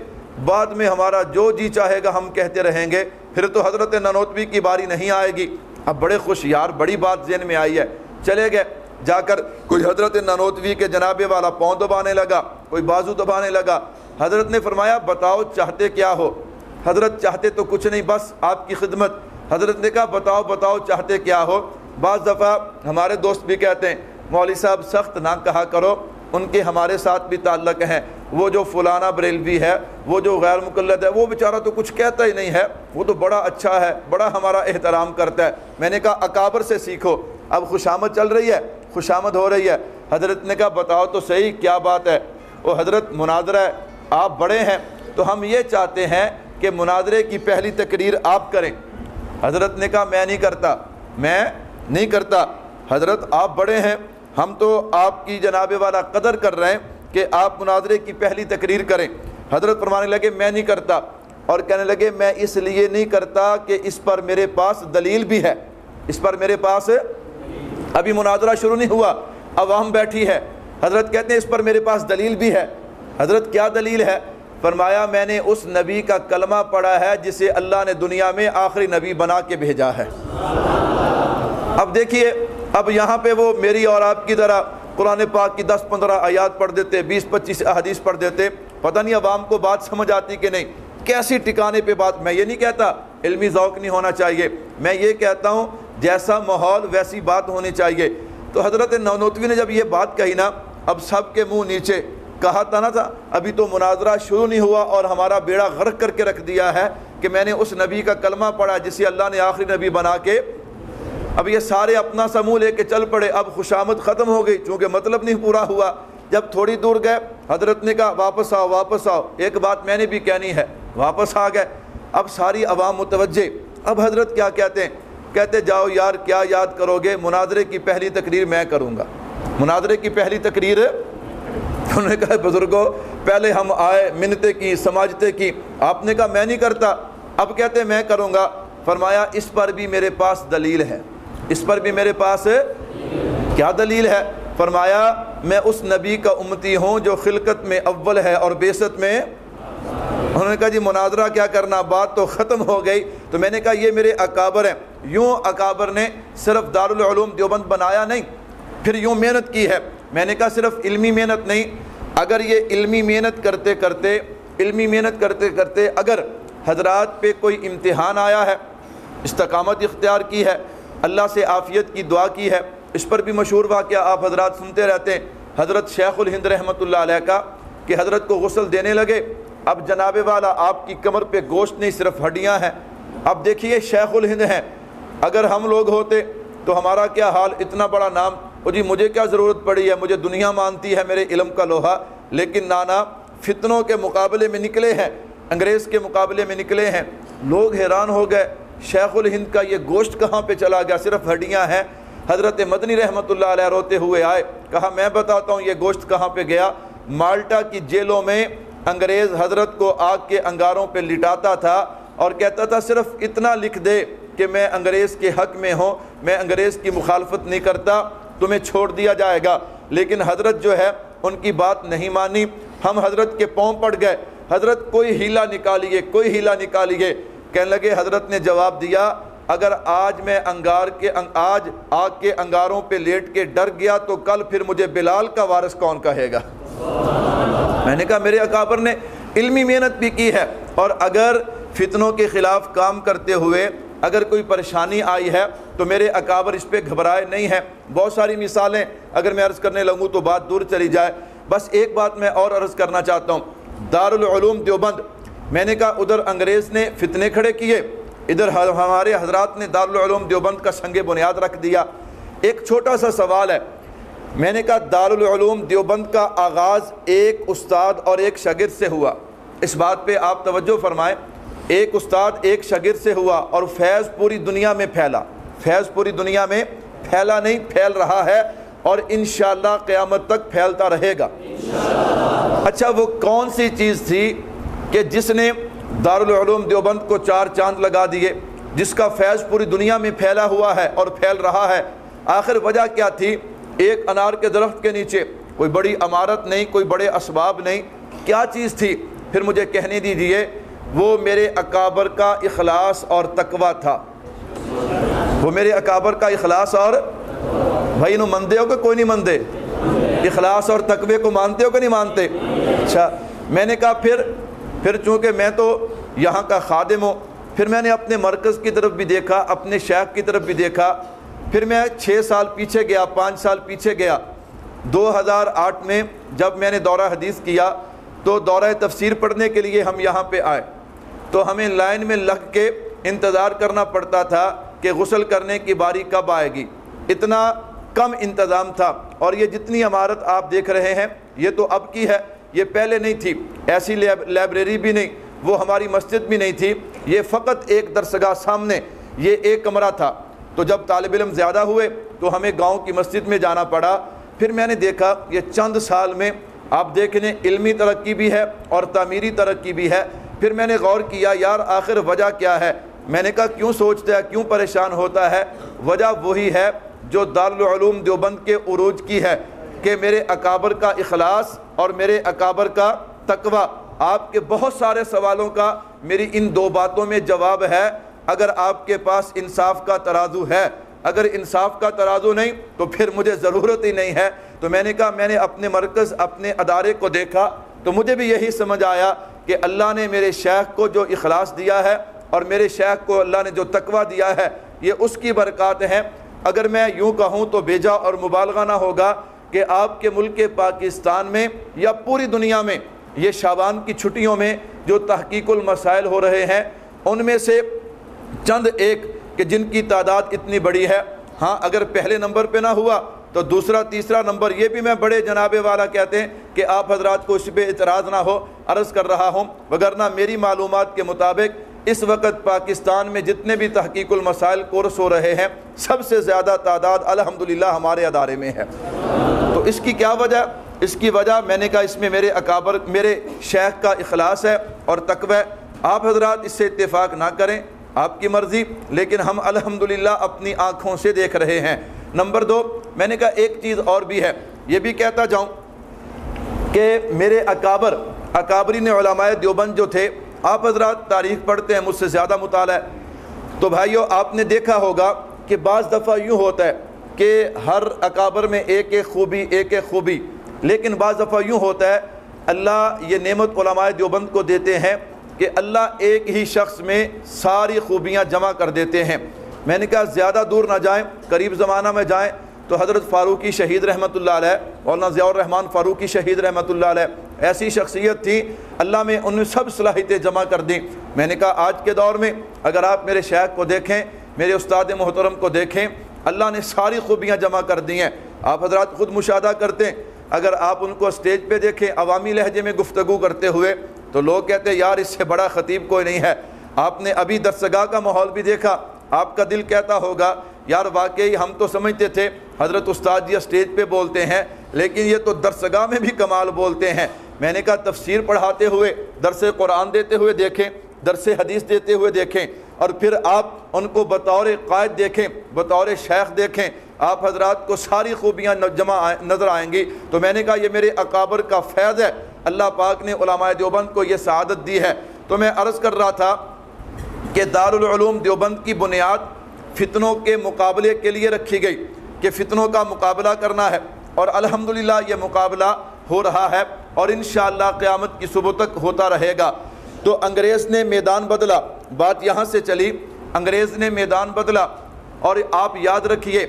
بعد میں ہمارا جو جی چاہے گا ہم کہتے رہیں گے۔ پھر تو حضرت ننوتوی کی باری نہیں آئے گی۔ اب بڑے خوش یار، بڑی بات ذہن میں آئی ہے۔ چلے گئے، جا کر کوئی حضرت ننوتوی کے جنابے والا پاؤں دبانے لگا، کوئی بازو دبانے لگا۔ حضرت نے فرمایا، بتاؤ چاہتے کیا ہو؟ حضرت چاہتے تو کچھ نہیں، بس آپ کی خدمت۔ حضرت نے کہا، بتاؤ بتاؤ چاہتے کیا ہو؟ بعض دفعہ ہمارے دوست بھی کہتے ہیں مولوی صاحب، سخت نہ کہا کرو۔ ان کے ہمارے ساتھ بھی تعلق ہیں۔ وہ جو فلانا بریلوی ہے، وہ جو غیر مقلد ہے، وہ بیچارہ تو کچھ کہتا ہی نہیں ہے۔ وہ تو بڑا اچھا ہے، بڑا ہمارا احترام کرتا ہے۔ میں نے کہا، اکابر سے سیکھو۔ اب خوشامد چل رہی ہے، خوشامد ہو رہی ہے۔ حضرت نے کہا، بتاؤ تو صحیح کیا بات ہے۔ وہ حضرت مناظرہ ہے، آپ بڑے ہیں۔ تو ہم یہ چاہتے ہیں کہ مناظرے کی پہلی تقریر آپ کریں۔ حضرت نے کہا، میں نہیں کرتا، میں نہیں کرتا۔ حضرت، آپ بڑے ہیں۔ ہم تو آپ کی جناب والا قدر کر رہے ہیں کہ آپ مناظرے کی پہلی تقریر کریں۔ حضرت فرمانے لگے، میں نہیں کرتا۔ اور کہنے لگے، میں اس لیے نہیں کرتا کہ اس پر میرے پاس دلیل بھی ہے۔ اس پر میرے پاس ابھی مناظرہ شروع نہیں ہوا، عوام بیٹھی ہے۔ حضرت کہتے ہیں، اس پر میرے پاس دلیل بھی ہے۔ حضرت، کیا دلیل ہے؟ فرمایا، میں نے اس نبی کا کلمہ پڑھا ہے جسے اللہ نے دنیا میں آخری نبی بنا کے بھیجا ہے۔ اب دیکھیے اب یہاں پہ وہ میری اور آپ کی طرح قرآن پاک کی دس پندرہ آیات پڑھ دیتے، بیس پچیس احادیث پڑھ دیتے، پتہ نہیں عوام کو بات سمجھ آتی کہ نہیں۔ کیسی ٹکانے پہ بات؟ میں یہ نہیں کہتا علمی ذوق نہیں ہونا چاہیے، میں یہ کہتا ہوں جیسا ماحول ویسی بات ہونی چاہیے۔ تو حضرت نونوتوی نے جب یہ بات کہی نا، اب سب کے منہ نیچے کہا تھا نا تھا، ابھی تو مناظرہ شروع نہیں ہوا اور ہمارا بیڑا غرق کر کے رکھ دیا ہے کہ میں نے اس نبی کا کلمہ پڑھا جسے اللہ نے آخری نبی بنا کے اب یہ سارے اپنا سموہ لے کے چل پڑے، اب خوشامد ختم ہو گئی، چونکہ مطلب نہیں پورا ہوا۔ جب تھوڑی دور گئے، حضرت نے کہا، واپس آؤ واپس آؤ۔ ایک بات میں نے بھی کہنی ہے، واپس آ گئے۔ اب ساری عوام متوجہ۔ اب حضرت کیا کہتے ہیں؟ کہتے، جاؤ یار، کیا یاد کرو گے؟ مناظرے کی پہلی تقریر میں کروں گا۔ مناظرے کی پہلی تقریر؟ انہوں نے کہا، بزرگوں، پہلے ہم آئے، منتیں کی سماجتے کی۔ آپ نے کہا، میں نہیں کرتا۔ اب کہتے، میں کروں گا۔ فرمایا، اس پر بھی میرے پاس دلیل ہے۔ اس پر بھی میرے پاس کیا دلیل ہے؟ فرمایا، میں اس نبی کا امتی ہوں جو خلقت میں اول ہے اور بیست میں انہوں نے کہا جی مناظرہ کیا کرنا؟ بات تو ختم ہو گئی۔ تو میں نے کہا، یہ میرے اکابر ہیں۔ یوں اکابر نے صرف دارالعلوم دیوبند بنایا نہیں، پھر یوں محنت کی ہے۔ میں نے کہا، صرف علمی محنت نہیں، اگر یہ علمی محنت کرتے کرتے، علمی محنت کرتے کرتے اگر حضرات پہ کوئی امتحان آیا ہے، استقامت اختیار کی ہے اللہ سے عافیت کی دعا کی ہے۔ اس پر بھی مشہور واقعہ آپ حضرات سنتے رہتے ہیں۔ حضرت شیخ الہند رحمۃ اللہ علیہ کا کہ حضرت کو غسل دینے لگے۔ اب جناب والا آپ کی کمر پہ گوشت نہیں، صرف ہڈیاں ہیں۔ اب دیکھیے شیخ الہند ہیں۔ اگر ہم لوگ ہوتے تو ہمارا کیا حال؟ اتنا بڑا نام۔ وہ جی مجھے کیا ضرورت پڑی ہے؟ مجھے دنیا مانتی ہے میرے علم کا لوہا۔ لیکن نانا، فتنوں کے مقابلے میں نکلے ہیں۔ انگریز کے مقابلے میں نکلے ہیں۔ لوگ حیران ہو گئے۔ شیخ الہند کا یہ گوشت کہاں پہ چلا گیا؟ صرف ہڈیاں ہیں۔ حضرت مدنی رحمۃ اللہ علیہ روتے ہوئے آئے، کہا، میں بتاتا ہوں یہ گوشت کہاں پہ گیا؟ مالٹا کی جیلوں میں انگریز حضرت کو آگ کے انگاروں پہ لٹاتا تھا اور کہتا تھا، صرف اتنا لکھ دے کہ میں انگریز کے حق میں ہوں، میں انگریز کی مخالفت نہیں کرتا، تمہیں چھوڑ دیا جائے گا۔ لیکن حضرت جو ہے، ان کی بات نہیں مانی۔ ہم حضرت کے پاؤں پڑ گئے۔ حضرت، کوئی ہیلا نکالیے، کوئی ہیلا نکالیے۔ کہنے لگے، حضرت نے جواب دیا، اگر آج میں انگار کے آج آگ کے انگاروں پہ لیٹ کے ڈر گیا تو کل پھر مجھے بلال کا وارث کون کہے گا؟ میں نے کہا، میرے اکابر نے علمی محنت بھی کی ہے، اور اگر فتنوں کے خلاف کام کرتے ہوئے اگر کوئی پریشانی آئی ہے تو میرے اکابر اس پہ گھبرائے نہیں ہیں بہت ساری مثالیں اگر میں عرض کرنے لگوں تو بات دور چلی جائے۔ بس ایک بات میں اور عرض کرنا چاہتا ہوں۔ دارالعلوم دیوبند میں نے کہا ادھر انگریز نے فتنے کھڑے کیے، ادھر ہمارے حضرات نے دارالعلوم دیوبند کا سنگ بنیاد رکھ دیا۔ ایک چھوٹا سا سوال ہے۔ میں نے کہا دارالعلوم دیوبند کا آغاز ایک استاد اور ایک شاگرد سے ہوا۔ اس بات پہ آپ توجہ فرمائیں۔ ایک استاد ایک شاگرد سے ہوا اور فیض پوری دنیا میں پھیلا۔ فیض پوری دنیا میں پھیلا نہیں، پھیل رہا ہے اور انشاءاللہ قیامت تک پھیلتا رہے گا۔ اچھا وہ کون سی چیز تھی کہ جس نے دارالعلوم دیوبند کو چار چاند لگا دیے، جس کا فیض پوری دنیا میں پھیلا ہوا ہے اور پھیل رہا ہے، آخر وجہ کیا تھی؟ ایک انار کے درخت کے نیچے، کوئی بڑی عمارت نہیں، کوئی بڑے اسباب نہیں۔ کیا چیز تھی؟ پھر مجھے کہنے دیجیے وہ میرے اکابر کا اخلاص اور تقوی تھا۔ وہ میرے اکابر کا اخلاص اور بھائی نو مندے ہو کہ کوئی نہیں مندے اخلاص اور تقوی کو مانتے ہو کہ نہیں مانتے؟ اچھا میں نے کہا پھر پھر چونکہ میں تو یہاں کا خادم ہوں، پھر میں نے اپنے مرکز کی طرف بھی دیکھا، اپنے شیخ کی طرف بھی دیکھا۔ پھر میں چھ سال پیچھے گیا، پانچ سال پیچھے گیا۔ دو ہزار آٹھ میں جب میں نے دورہ حدیث کیا، تو دورہ تفسیر پڑھنے کے لیے ہم یہاں پہ آئے۔ تو ہمیں لائن میں لگ کے انتظار کرنا پڑتا تھا کہ غسل کرنے کی باری کب آئے گی۔ اتنا کم انتظام تھا۔ اور یہ جتنی عمارت آپ دیکھ رہے ہیں، یہ تو اب کی ہے۔ یہ پہلے نہیں تھی، ایسی لائبریری بھی نہیں، وہ ہماری مسجد بھی نہیں تھی، یہ فقط ایک درسگاہ سامنے، یہ ایک کمرہ تھا۔ تو جب طالب علم زیادہ ہوئے تو ہمیں گاؤں کی مسجد میں جانا پڑا۔ پھر میں نے دیکھا، یہ چند سال میں آپ دیکھنے علمی ترقی بھی ہے اور تعمیری ترقی بھی ہے۔ پھر میں نے غور کیا، یار آخر وجہ کیا ہے؟ میں نے کہا، کیوں سوچتا ہے، کیوں پریشان ہوتا ہے؟ وجہ وہی ہے جو دارالعلوم دیوبند کے عروج کی ہے۔ کہ میرے اکابر کا اخلاص اور میرے اکابر کا تقوی، آپ کے بہت سارے سوالوں کا میری ان دو باتوں میں جواب ہے۔ اگر آپ کے پاس انصاف کا ترازو ہے، اگر انصاف کا ترازو نہیں، تو پھر مجھے ضرورت ہی نہیں ہے۔ تو میں نے کہا، میں نے اپنے مرکز، اپنے ادارے کو دیکھا، تو مجھے بھی یہی سمجھ آیا کہ اللہ نے میرے شیخ کو جو اخلاص دیا ہے اور میرے شیخ کو اللہ نے جو تقوی دیا ہے، یہ اس کی برکات ہیں۔ اگر میں یوں کہوں تو بیجا اور مبالغہ نہ ہوگا۔ کہ آپ کے ملک پاکستان میں یا پوری دنیا میں یہ شابان کی چھٹیوں میں جو تحقیق المسائل ہو رہے ہیں، ان میں سے چند ایک کہ جن کی تعداد اتنی بڑی ہے۔ ہاں اگر پہلے نمبر پہ نہ ہوا تو دوسرا، تیسرا نمبر یہ بھی میں بڑے جنابے والا کہتے ہیں کہ آپ حضرات کو اس پہ اعتراض نہ ہو، عرض کر رہا ہوں۔ وگرنہ میری معلومات کے مطابق اس وقت پاکستان میں جتنے بھی تحقیق المسائل کورس ہو رہے ہیں، سب سے زیادہ تعداد الحمدللہ ہمارے ادارے میں ہے۔ تو اس کی کیا وجہ؟ اس کی وجہ میں نے کہا اس میں میرے اکابر، میرے شیخ کا اخلاص ہے اور تقوی۔ آپ حضرات اس سے اتفاق نہ کریں، آپ کی مرضی، لیکن ہم الحمدللہ اپنی آنکھوں سے دیکھ رہے ہیں۔ نمبر دو، میں نے کہا ایک چیز اور بھی ہے۔ یہ بھی کہتا جاؤں کہ میرے اکابر، اکابرین علماء دیوبند جو تھے آپ حضرات تاریخ پڑھتے ہیں، مجھ سے زیادہ مطالعہ تو بھائیو، آپ نے دیکھا ہوگا کہ بعض دفعہ یوں ہوتا ہے کہ ہر اکابر میں ایک ایک خوبی، ایک ایک خوبی۔ لیکن بعض دفعہ یوں ہوتا ہے، اللہ یہ نعمت علماء دیوبند کو دیتے ہیں کہ اللہ ایک ہی شخص میں ساری خوبیاں جمع کر دیتے ہیں۔ میں نے کہا، زیادہ دور نہ جائیں، قریب زمانہ میں جائیں۔ تو حضرت فاروقی شہید رحمۃ اللہ علیہ اور ضیاء الرحمٰن فاروقی شہید رحمۃ اللہ علیہ ایسی شخصیت تھی، اللہ میں ان میں سب صلاحیتیں جمع کر دیں۔ میں نے کہا، آج کے دور میں اگر آپ میرے شیخ کو دیکھیں، میرے استاد محترم کو دیکھیں، اللہ نے ساری خوبیاں جمع کر دی ہیں۔ آپ حضرات خود مشاہدہ کرتے ہیں۔ اگر آپ ان کو اسٹیج پہ دیکھیں، عوامی لہجے میں گفتگو کرتے ہوئے، تو لوگ کہتے ہیں، یار، اس سے بڑا خطیب کوئی نہیں ہے۔ آپ نے ابھی درسگاہ کا ماحول بھی دیکھا، آپ کا دل کہتا ہوگا یار واقعی ہم تو سمجھتے تھے، حضرت استاد جی اسٹیج پہ بولتے ہیں، لیکن یہ تو درسگاہ میں بھی کمال بولتے ہیں۔ میں نے کہا تفسیر پڑھاتے ہوئے، درس قرآن دیتے ہوئے دیکھیں، درس حدیث دیتے ہوئے دیکھیں، اور پھر آپ ان کو بطور قائد دیکھیں، بطور شیخ دیکھیں، آپ حضرات کو ساری خوبیاں جمع نظر آئیں گی۔ تو میں نے کہا یہ میرے اکابر کا فیض ہے۔ اللہ پاک نے علماء دیوبند کو یہ سعادت دی ہے۔ تو میں عرض کر رہا تھا کہ دارالعلوم دیوبند کی بنیاد فتنوں کے مقابلے کے لیے رکھی گئی کہ فتنوں کا مقابلہ کرنا ہے اور الحمدللہ یہ مقابلہ ہو رہا ہے اور انشاءاللہ قیامت کی صبح تک ہوتا رہے گا۔ تو انگریز نے میدان بدلا، بات یہاں سے چلی۔ انگریز نے میدان بدلا اور آپ یاد رکھیے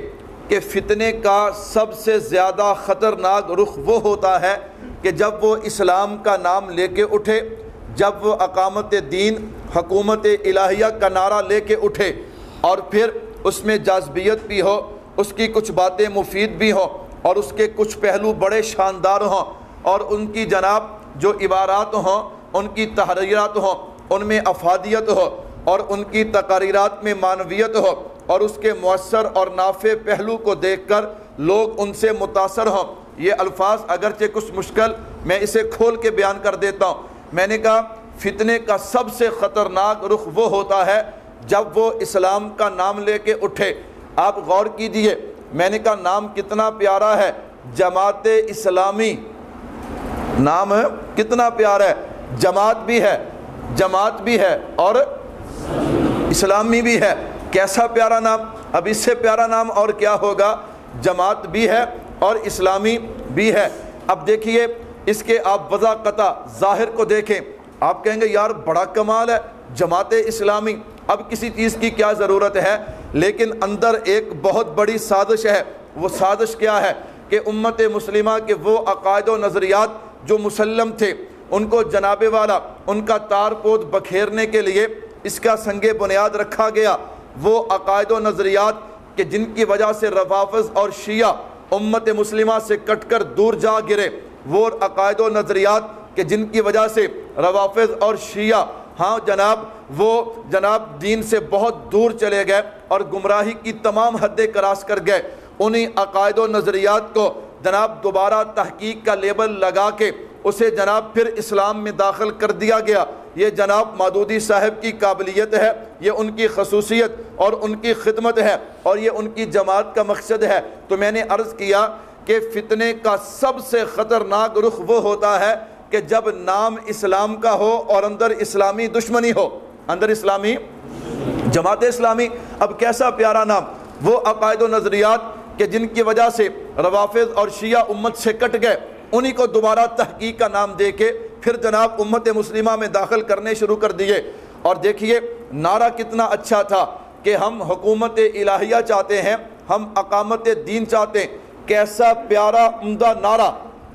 کہ فتنے کا سب سے زیادہ خطرناک رخ وہ ہوتا ہے کہ جب وہ اسلام کا نام لے کے اٹھے، جب وہ اقامت دین، حکومت الہیہ کا نعرہ لے کے اٹھے۔ اور پھر اس میں جاذبیت بھی ہو، اس کی کچھ باتیں مفید بھی ہوں اور اس کے کچھ پہلو بڑے شاندار ہوں اور ان کی جناب جو عبارات ہوں، ان کی تحریرات ہوں، ان میں افادیت ہو اور ان کی تقریرات میں معنویت ہو اور اس کے مؤثر اور نافع پہلو کو دیکھ کر لوگ ان سے متاثر ہوں۔ یہ الفاظ اگرچہ کچھ مشکل، میں اسے کھول کے بیان کر دیتا ہوں۔ میں نے کہا، فتنے کا سب سے خطرناک رخ وہ ہوتا ہے جب وہ اسلام کا نام لے کے اٹھے، آپ غور کیجیے، میں نے کہا نام کتنا پیارا ہے، جماعت اسلامی نام کتنا پیارا ہے، جماعت بھی ہے، جماعت بھی ہے اور اسلامی بھی ہے، کیسا پیارا نام؟ اب اس سے پیارا نام اور کیا ہوگا؟ جماعت بھی ہے اور اسلامی بھی ہے۔ اب دیکھیے، اس کے آپ وضع قطع ظاہر کو دیکھیں، آپ کہیں گے یار بڑا کمال ہے، جماعت اسلامی۔ اب کسی چیز کی کیا ضرورت ہے؟ لیکن اندر ایک بہت بڑی سازش ہے۔ وہ سازش کیا ہے؟ کہ امت مسلمہ کے وہ عقائد و نظریات جو مسلم تھے، ان کو جناب والا، ان کا تار پود بکھیرنے کے لیے اس کا سنگ بنیاد رکھا گیا۔ وہ عقائد و نظریات کہ جن کی وجہ سے روافظ اور شیعہ امت مسلمہ سے کٹ کر دور جا گرے، وہ عقائد و نظریات کہ جن کی وجہ سے روافظ اور شیعہ ہاں جناب، وہ جناب دین سے بہت دور چلے گئے اور گمراہی کی تمام حدیں کراس کر گئے۔ انہی عقائد و نظریات کو جناب دوبارہ تحقیق کا لیبل لگا کے اسے جناب پھر اسلام میں داخل کر دیا گیا۔ یہ جناب مادودی صاحب کی قابلیت ہے، یہ ان کی خصوصیت اور ان کی خدمت ہے اور یہ ان کی جماعت کا مقصد ہے۔ تو میں نے عرض کیا کہ فتنے کا سب سے خطرناک رخ وہ ہوتا ہے کہ جب نام اسلام کا ہو اور اندر اسلامی دشمنی ہو، اندر اسلامی جماعت اسلامی، اب کیسا پیارا نام؟ وہ عقائد و نظریات کہ جن کی وجہ سے روافظ اور شیعہ امت سے کٹ گئے، انہی کو دوبارہ تحقیق کا نام دے کے پھر جناب امت مسلمہ میں داخل کرنے شروع کر دیے۔ اور دیکھیے، نعرہ کتنا اچھا تھا کہ ہم حکومت الہیہ چاہتے ہیں، ہم اقامت دین چاہتے ہیں۔ کیسا پیارا عمدہ نعرہ۔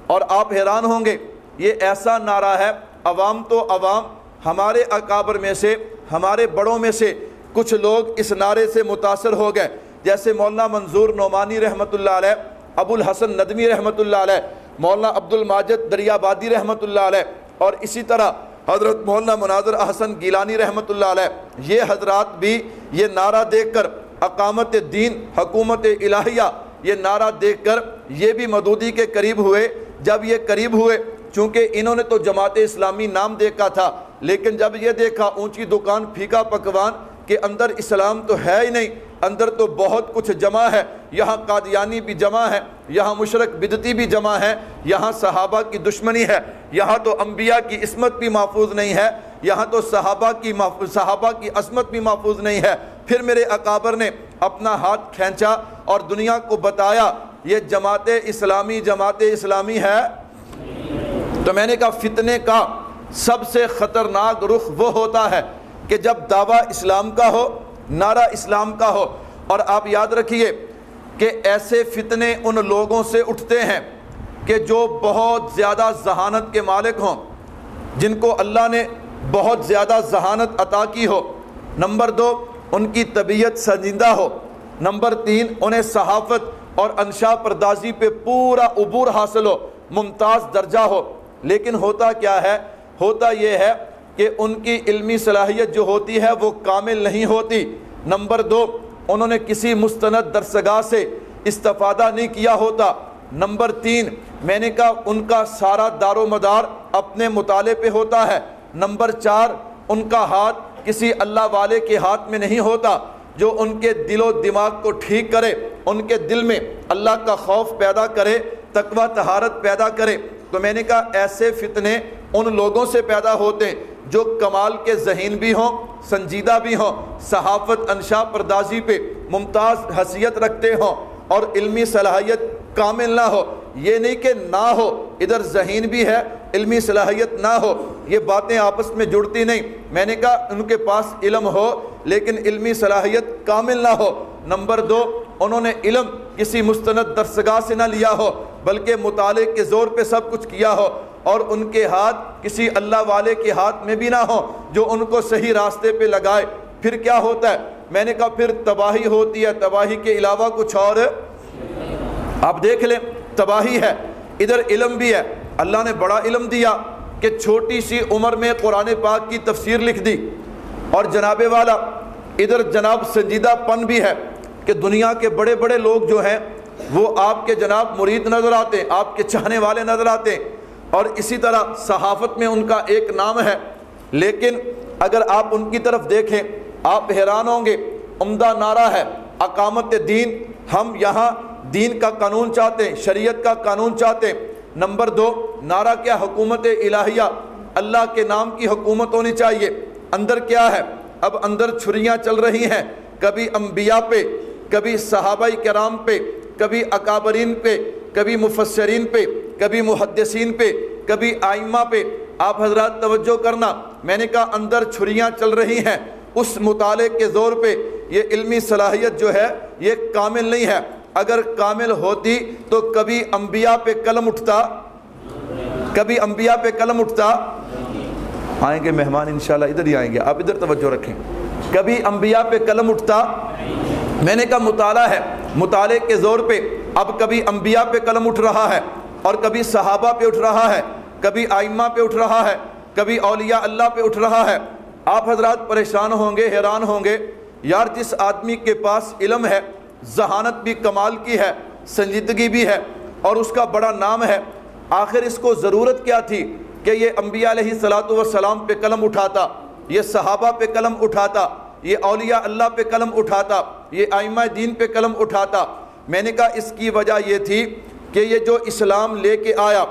اور آپ حیران ہوں گے یہ ایسا نعرہ ہے، عوام تو عوام، ہمارے اکابر میں سے، ہمارے بڑوں میں سے کچھ لوگ اس نعرے سے متاثر ہو گئے۔ جیسے مولانا منظور نعمانی رحمۃ اللہ علیہ، ابو الحسن ندمی رحمۃ اللہ علیہ، مولانا عبد الماجد دریا بادی رحمۃ اللہ علیہ، اور اسی طرح حضرت مولانا مناظر احسن گیلانی رحمۃ اللہ علیہ۔ یہ حضرات بھی یہ نعرہ دیکھ کر اقامت دین، حکومت الہیہ، یہ نعرہ دیکھ کر یہ بھی مدودی کے قریب ہوئے۔ جب یہ قریب ہوئے چونکہ انہوں نے تو جماعت اسلامی نام دیکھا تھا، لیکن جب یہ دیکھا اونچی دکان پھیکا پکوان کہ اندر اسلام تو ہے ہی نہیں، اندر تو بہت کچھ جمع ہے، یہاں قادیانی بھی جمع ہے، یہاں مشرق بدتی بھی جمع ہے، یہاں صحابہ کی دشمنی ہے، یہاں تو انبیاء کی عصمت بھی محفوظ نہیں ہے، یہاں تو صحابہ کی صحابہ کی عصمت بھی محفوظ نہیں ہے۔ پھر میرے اکابر نے اپنا ہاتھ کھینچا اور دنیا کو بتایا، یہ جماعت اسلامی جماعت اسلامی ہے؟ تو میں نے کہا فتنے کا سب سے خطرناک رخ وہ ہوتا ہے کہ جب دعویٰ اسلام کا ہو، نعرہ اسلام کا ہو۔ اور آپ یاد رکھیے کہ ایسے فتنے ان لوگوں سے اٹھتے ہیں کہ جو بہت زیادہ ذہانت کے مالک ہوں، جن کو اللہ نے بہت زیادہ ذہانت عطا کی ہو۔ نمبر دو، ان کی طبیعت سنجیدہ ہو۔ نمبر تین، انہیں صحافت اور انشا پردازی پہ پورا عبور حاصل ہو، ممتاز درجہ ہو۔ لیکن ہوتا کیا ہے؟ ہوتا یہ ہے کہ ان کی علمی صلاحیت جو ہوتی ہے وہ کامل نہیں ہوتی۔ نمبر دو، انہوں نے کسی مستند درسگاہ سے استفادہ نہیں کیا ہوتا۔ نمبر تین، میں نے کہا ان کا سارا دار و مدار اپنے مطالعے پہ ہوتا ہے۔ نمبر چار، ان کا ہاتھ کسی اللہ والے کے ہاتھ میں نہیں ہوتا جو ان کے دل و دماغ کو ٹھیک کرے، ان کے دل میں اللہ کا خوف پیدا کرے، تقوی تہارت پیدا کرے۔ تو میں نے کہا ایسے فتنے ان لوگوں سے پیدا ہوتے ہیں جو کمال کے ذہین بھی ہوں، سنجیدہ بھی ہوں، صحافت انشا پردازی پہ ممتاز حیثیت رکھتے ہوں اور علمی صلاحیت کامل نہ ہو۔ یہ نہیں کہ نہ ہو، ادھر ذہین بھی ہے، علمی صلاحیت نہ ہو۔ یہ باتیں آپس میں جڑتی نہیں۔ میں نے کہا ان کے پاس علم ہو، لیکن علمی صلاحیت کامل نہ ہو۔ نمبر دو، انہوں نے علم کسی مستند درسگاہ سے نہ لیا ہو۔ بلکہ مطالعے کے زور پہ سب کچھ کیا ہو اور ان کے ہاتھ کسی اللہ والے کے ہاتھ میں بھی نہ ہو جو ان کو صحیح راستے پہ لگائے۔ پھر کیا ہوتا ہے؟ میں نے کہا، پھر تباہی ہوتی ہے۔ تباہی کے علاوہ کچھ اور؟ آپ دیکھ لیں، تباہی ہے، ادھر علم بھی ہے۔ اللہ نے بڑا علم دیا کہ چھوٹی سی عمر میں قرآن پاک کی تفسیر لکھ دی۔ اور جناب والا، ادھر جناب سنجیدہ پن بھی ہے کہ دنیا کے بڑے بڑے لوگ جو ہیں وہ آپ کے جناب مرید نظر آتے ہیں، آپ کے چاہنے والے نظر آتے ہیں۔ اور اسی طرح صحافت میں ان کا ایک نام ہے۔ لیکن اگر آپ ان کی طرف دیکھیں، آپ حیران ہوں گے، عمدہ نعرہ ہے، اقامت دین۔ ہم یہاں دین کا قانون چاہتے ہیں، شریعت کا قانون چاہتے ہیں۔ نمبر دو، نعرہ کیا حکومت الہیہ؟ اللہ کے نام کی حکومت ہونی چاہیے۔ اندر کیا ہے؟ اب اندر چھریاں چل رہی ہیں۔ کبھی انبیاء پہ، کبھی صحابہ کرام پہ کبھی اکابرین پہ، کبھی مفسرین پہ، کبھی محدثین پہ، کبھی آئمہ پہ۔ آپ حضرات توجہ کرنا، میں نے کہا اندر چھریاں چل رہی ہیں۔ اس مطالعے کے زور پہ یہ علمی صلاحیت جو ہے، یہ کامل نہیں ہے۔ اگر کامل ہوتی تو کبھی انبیاء پہ قلم اٹھتا۔ کبھی انبیاء پہ قلم اٹھتا۔ آئیں گے مہمان انشاءاللہ، ادھر ہی آئیں گے۔ آپ ادھر توجہ رکھیں۔ کبھی انبیاء پہ قلم اٹھتا۔ میں نے کہا مطالعہ ہے، مطالعے کے زور پہ۔ اب کبھی انبیاء پہ قلم اٹھ رہا ہے اور کبھی صحابہ پہ اٹھ رہا ہے، کبھی آئمہ پہ اٹھ رہا ہے، کبھی اولیاء اللہ پہ اٹھ رہا ہے۔ آپ حضرات پریشان ہوں گے، حیران ہوں گے، یار جس آدمی کے پاس علم ہے، ذہانت بھی کمال کی ہے، سنجیدگی بھی ہے اور اس کا بڑا نام ہے، آخر اس کو ضرورت کیا تھی کہ یہ انبیاء علیہ صلاۃ والسلام پہ قلم اٹھاتا، یہ صحابہ پہ قلم اٹھاتا؟ یہ اولیاء اللہ پہ قلم اٹھاتا، یہ آئمہ دین پہ قلم اٹھاتا۔ میں نے کہا اس کی وجہ یہ تھی کہ یہ جو اسلام لے کے آیا،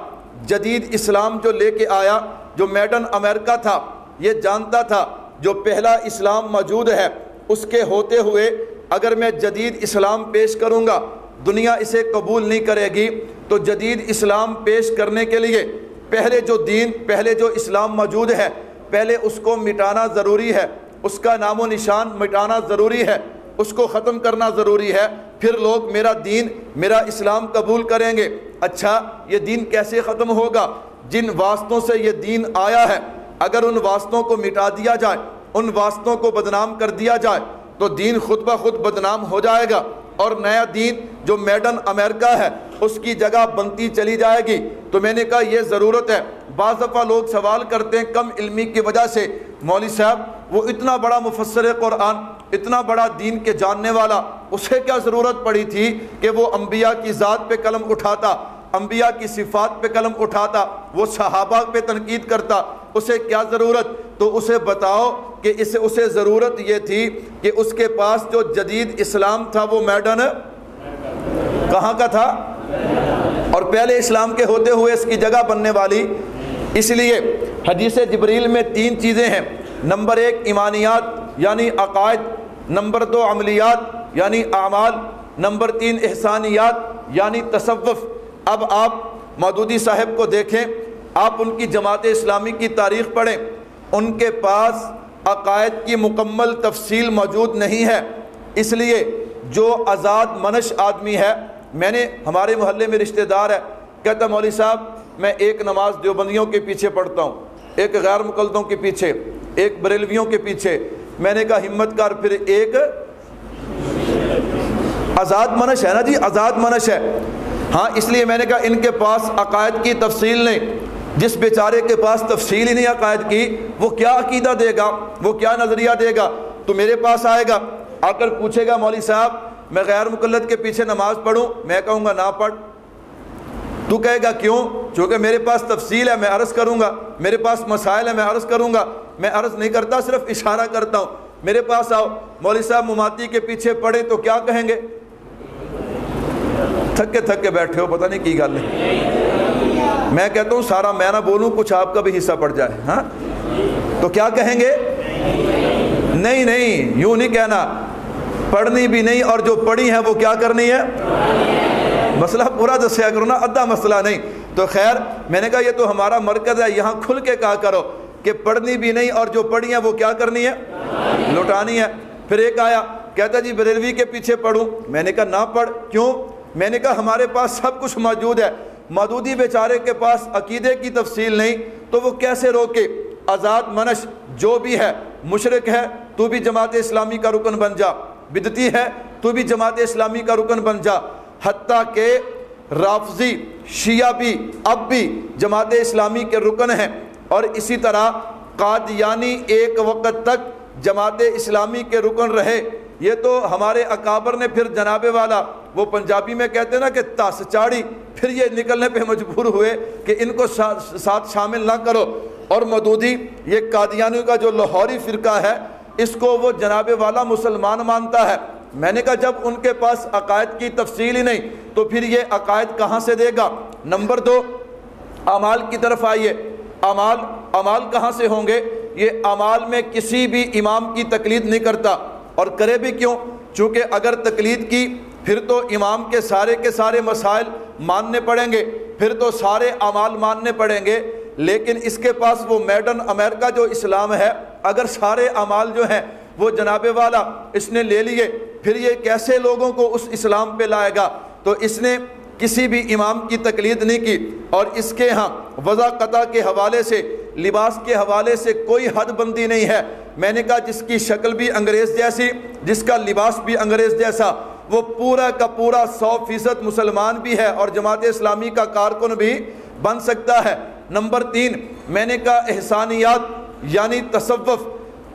جدید اسلام جو لے کے آیا، جو میڈن امریکہ تھا، یہ جانتا تھا، جو پہلا اسلام موجود ہے، اس کے ہوتے ہوئے اگر میں جدید اسلام پیش کروں گا، دنیا اسے قبول نہیں کرے گی۔ تو جدید اسلام پیش کرنے کے لیے پہلے جو دین، پہلے جو اسلام موجود ہے، پہلے اس کو مٹانا ضروری ہے۔ اس کا نام و نشان مٹانا ضروری ہے، اس کو ختم کرنا ضروری ہے۔ پھر لوگ میرا دین، میرا اسلام قبول کریں گے۔ اچھا یہ دین کیسے ختم ہوگا؟ جن واسطوں سے یہ دین آیا ہے، اگر ان واسطوں کو مٹا دیا جائے، ان واسطوں کو بدنام کر دیا جائے، تو دین خود بخود بدنام ہو جائے گا۔ اور نیا دین جو میڈن امریکہ ہے، اس کی جگہ بنتی چلی جائے گی۔ تو میں نے کہا یہ ضرورت ہے۔ بعض دفعہ لوگ سوال کرتے ہیں کم علمی کی وجہ سے۔ مولوی صاحب، وہ اتنا بڑا مفسر قرآن، اتنا بڑا دین کے جاننے والا، اسے کیا ضرورت پڑی تھی کہ وہ انبیاء کی ذات پہ قلم اٹھاتا، انبیاء کی صفات پہ قلم اٹھاتا، وہ صحابہ پہ تنقید کرتا۔ اسے کیا ضرورت؟ تو اسے بتاؤ کہ اسے اسے ضرورت یہ تھی کہ اس کے پاس جو جدید اسلام تھا وہ میڈن کہاں کا تھا؟ اور پہلے اسلام کے ہوتے ہوئے اس کی جگہ بننے والی۔ اس لیے حدیث جبریل میں تین چیزیں ہیں۔ نمبر ایک، ایمانیات یعنی عقائد۔ نمبر دو، عملیات یعنی اعمال۔ نمبر تین، احسانیات یعنی تصوف۔ اب آپ مودودی صاحب کو دیکھیں۔ آپ ان کی جماعت اسلامی کی تاریخ پڑھیں، ان کے پاس عقائد کی مکمل تفصیل موجود نہیں ہے۔ اس لیے جو آزاد منش آدمی ہے، میں نے ہمارے محلے میں رشتہ دار ہے، کہتا مولوی صاحب، میں ایک نماز دیوبندیوں کے پیچھے پڑھتا ہوں، ایک غیر مقلدوں کے پیچھے، ایک بریلویوں کے پیچھے۔ میں نے کہا، ہمت کار پھر ایک آزاد منش ہے نا جی؟ آزاد منش ہے۔ ہاں اس لیے میں نے کہا، ان کے پاس عقائد کی تفصیل نہیں۔ جس بیچارے کے پاس تفصیل ہی نہیں عقائد کی، وہ کیا عقیدہ دے گا؟ وہ کیا نظریہ دے گا؟ تو میرے پاس آئے گا۔ آ کر پوچھے گا مولوی صاحب، میں غیر مقلد کے پیچھے نماز پڑھوں؟ میں کہوں گا نہ پڑھ۔ تو کہے گا کیوں؟ چونکہ میرے پاس تفصیل ہے، میں عرض کروں گا۔ میرے پاس مسائل ہے میں عرض کروں گا۔ میں عرض نہیں کرتا، صرف اشارہ کرتا ہوں۔ میرے پاس آؤ۔ مولوی صاحب، مماتی کے پیچھے پڑھیں تو کیا کہیں گے؟ تھکے تھکے بیٹھے ہو، پتہ نہیں کی گل ہے۔ میں کہتا ہوں سارا میں نہ بولوں، کچھ آپ کا بھی حصہ پڑ جائے ہاں؟ تو کیا کہیں گے؟ نہیں نہیں، یوں نہیں کہنا۔ پڑھنی بھی نہیں، اور جو پڑھی ہے وہ کیا کرنی ہے؟ مسئلہ پورا دسیا کرو نا، ادھا مسئلہ نہیں۔ تو خیر، میں نے کہا یہ تو ہمارا مرکز ہے، یہاں کھل کے کہا کرو کہ پڑھنی بھی نہیں اور جو پڑھی ہے وہ کیا کرنی ہے؟ لوٹانی ہے۔ پھر ایک آیا، کہتا جی بریلوی کے پیچھے پڑھوں۔ میں نے کہا نہ پڑھ، کیوں؟ میں نے کہا ہمارے پاس سب کچھ موجود ہے۔ مودودی بیچارے کے پاس عقیدے کی تفصیل نہیں، تو وہ کیسے روکے؟ آزاد منش جو بھی ہے مشرق ہے، تو بھی جماعت اسلامی کا رکن بن جا۔ بدتی ہے، تو بھی جماعت اسلامی کا رکن بن جا۔ حتیٰ کہ رافضی، شیعہ بھی، اب بھی جماعت اسلامی کے رکن ہیں۔ اور اسی طرح قادیانی ایک وقت تک جماعت اسلامی کے رکن رہے۔ یہ تو ہمارے اکابر نے پھر جناب والا، وہ پنجابی میں کہتے ہیں نا کہ تاس چاڑی، پھر یہ نکلنے پہ مجبور ہوئے کہ ان کو ساتھ شامل نہ کرو۔ اور مدودی یہ قادیانیوں کا جو لاہوری فرقہ ہے، اس کو وہ جناب والا مسلمان مانتا ہے۔ میں نے کہا، جب ان کے پاس عقائد کی تفصیل ہی نہیں، تو پھر یہ عقائد کہاں سے دے گا؟ نمبر دو، اعمال کی طرف آئیے۔ اعمال اعمال کہاں سے ہوں گے؟ یہ اعمال میں کسی بھی امام کی تقلید نہیں کرتا۔ اور کرے بھی کیوں؟ چونکہ اگر تقلید کی، پھر تو امام کے سارے کے سارے مسائل ماننے پڑیں گے، پھر تو سارے اعمال ماننے پڑیں گے، لیکن اس کے پاس وہ میڈن امریکہ جو اسلام ہے، اگر سارے اعمال جو ہیں وہ جناب والا اس نے لے لیے، پھر یہ کیسے لوگوں کو اس اسلام پہ لائے گا؟ تو اس نے کسی بھی امام کی تقلید نہیں کی، اور اس کے ہاں وضا قطع کے حوالے سے لباس کے حوالے سے کوئی حد بندی نہیں ہے۔ میں نے کہا جس کی شکل بھی انگریز جیسی، جس کا لباس بھی انگریز جیسا، وہ پورا کا پورا سو فیصد مسلمان بھی ہے اور جماعت اسلامی کا کارکن بھی بن سکتا ہے۔ نمبر تین، میں نے کہا احسانیات یعنی تصوف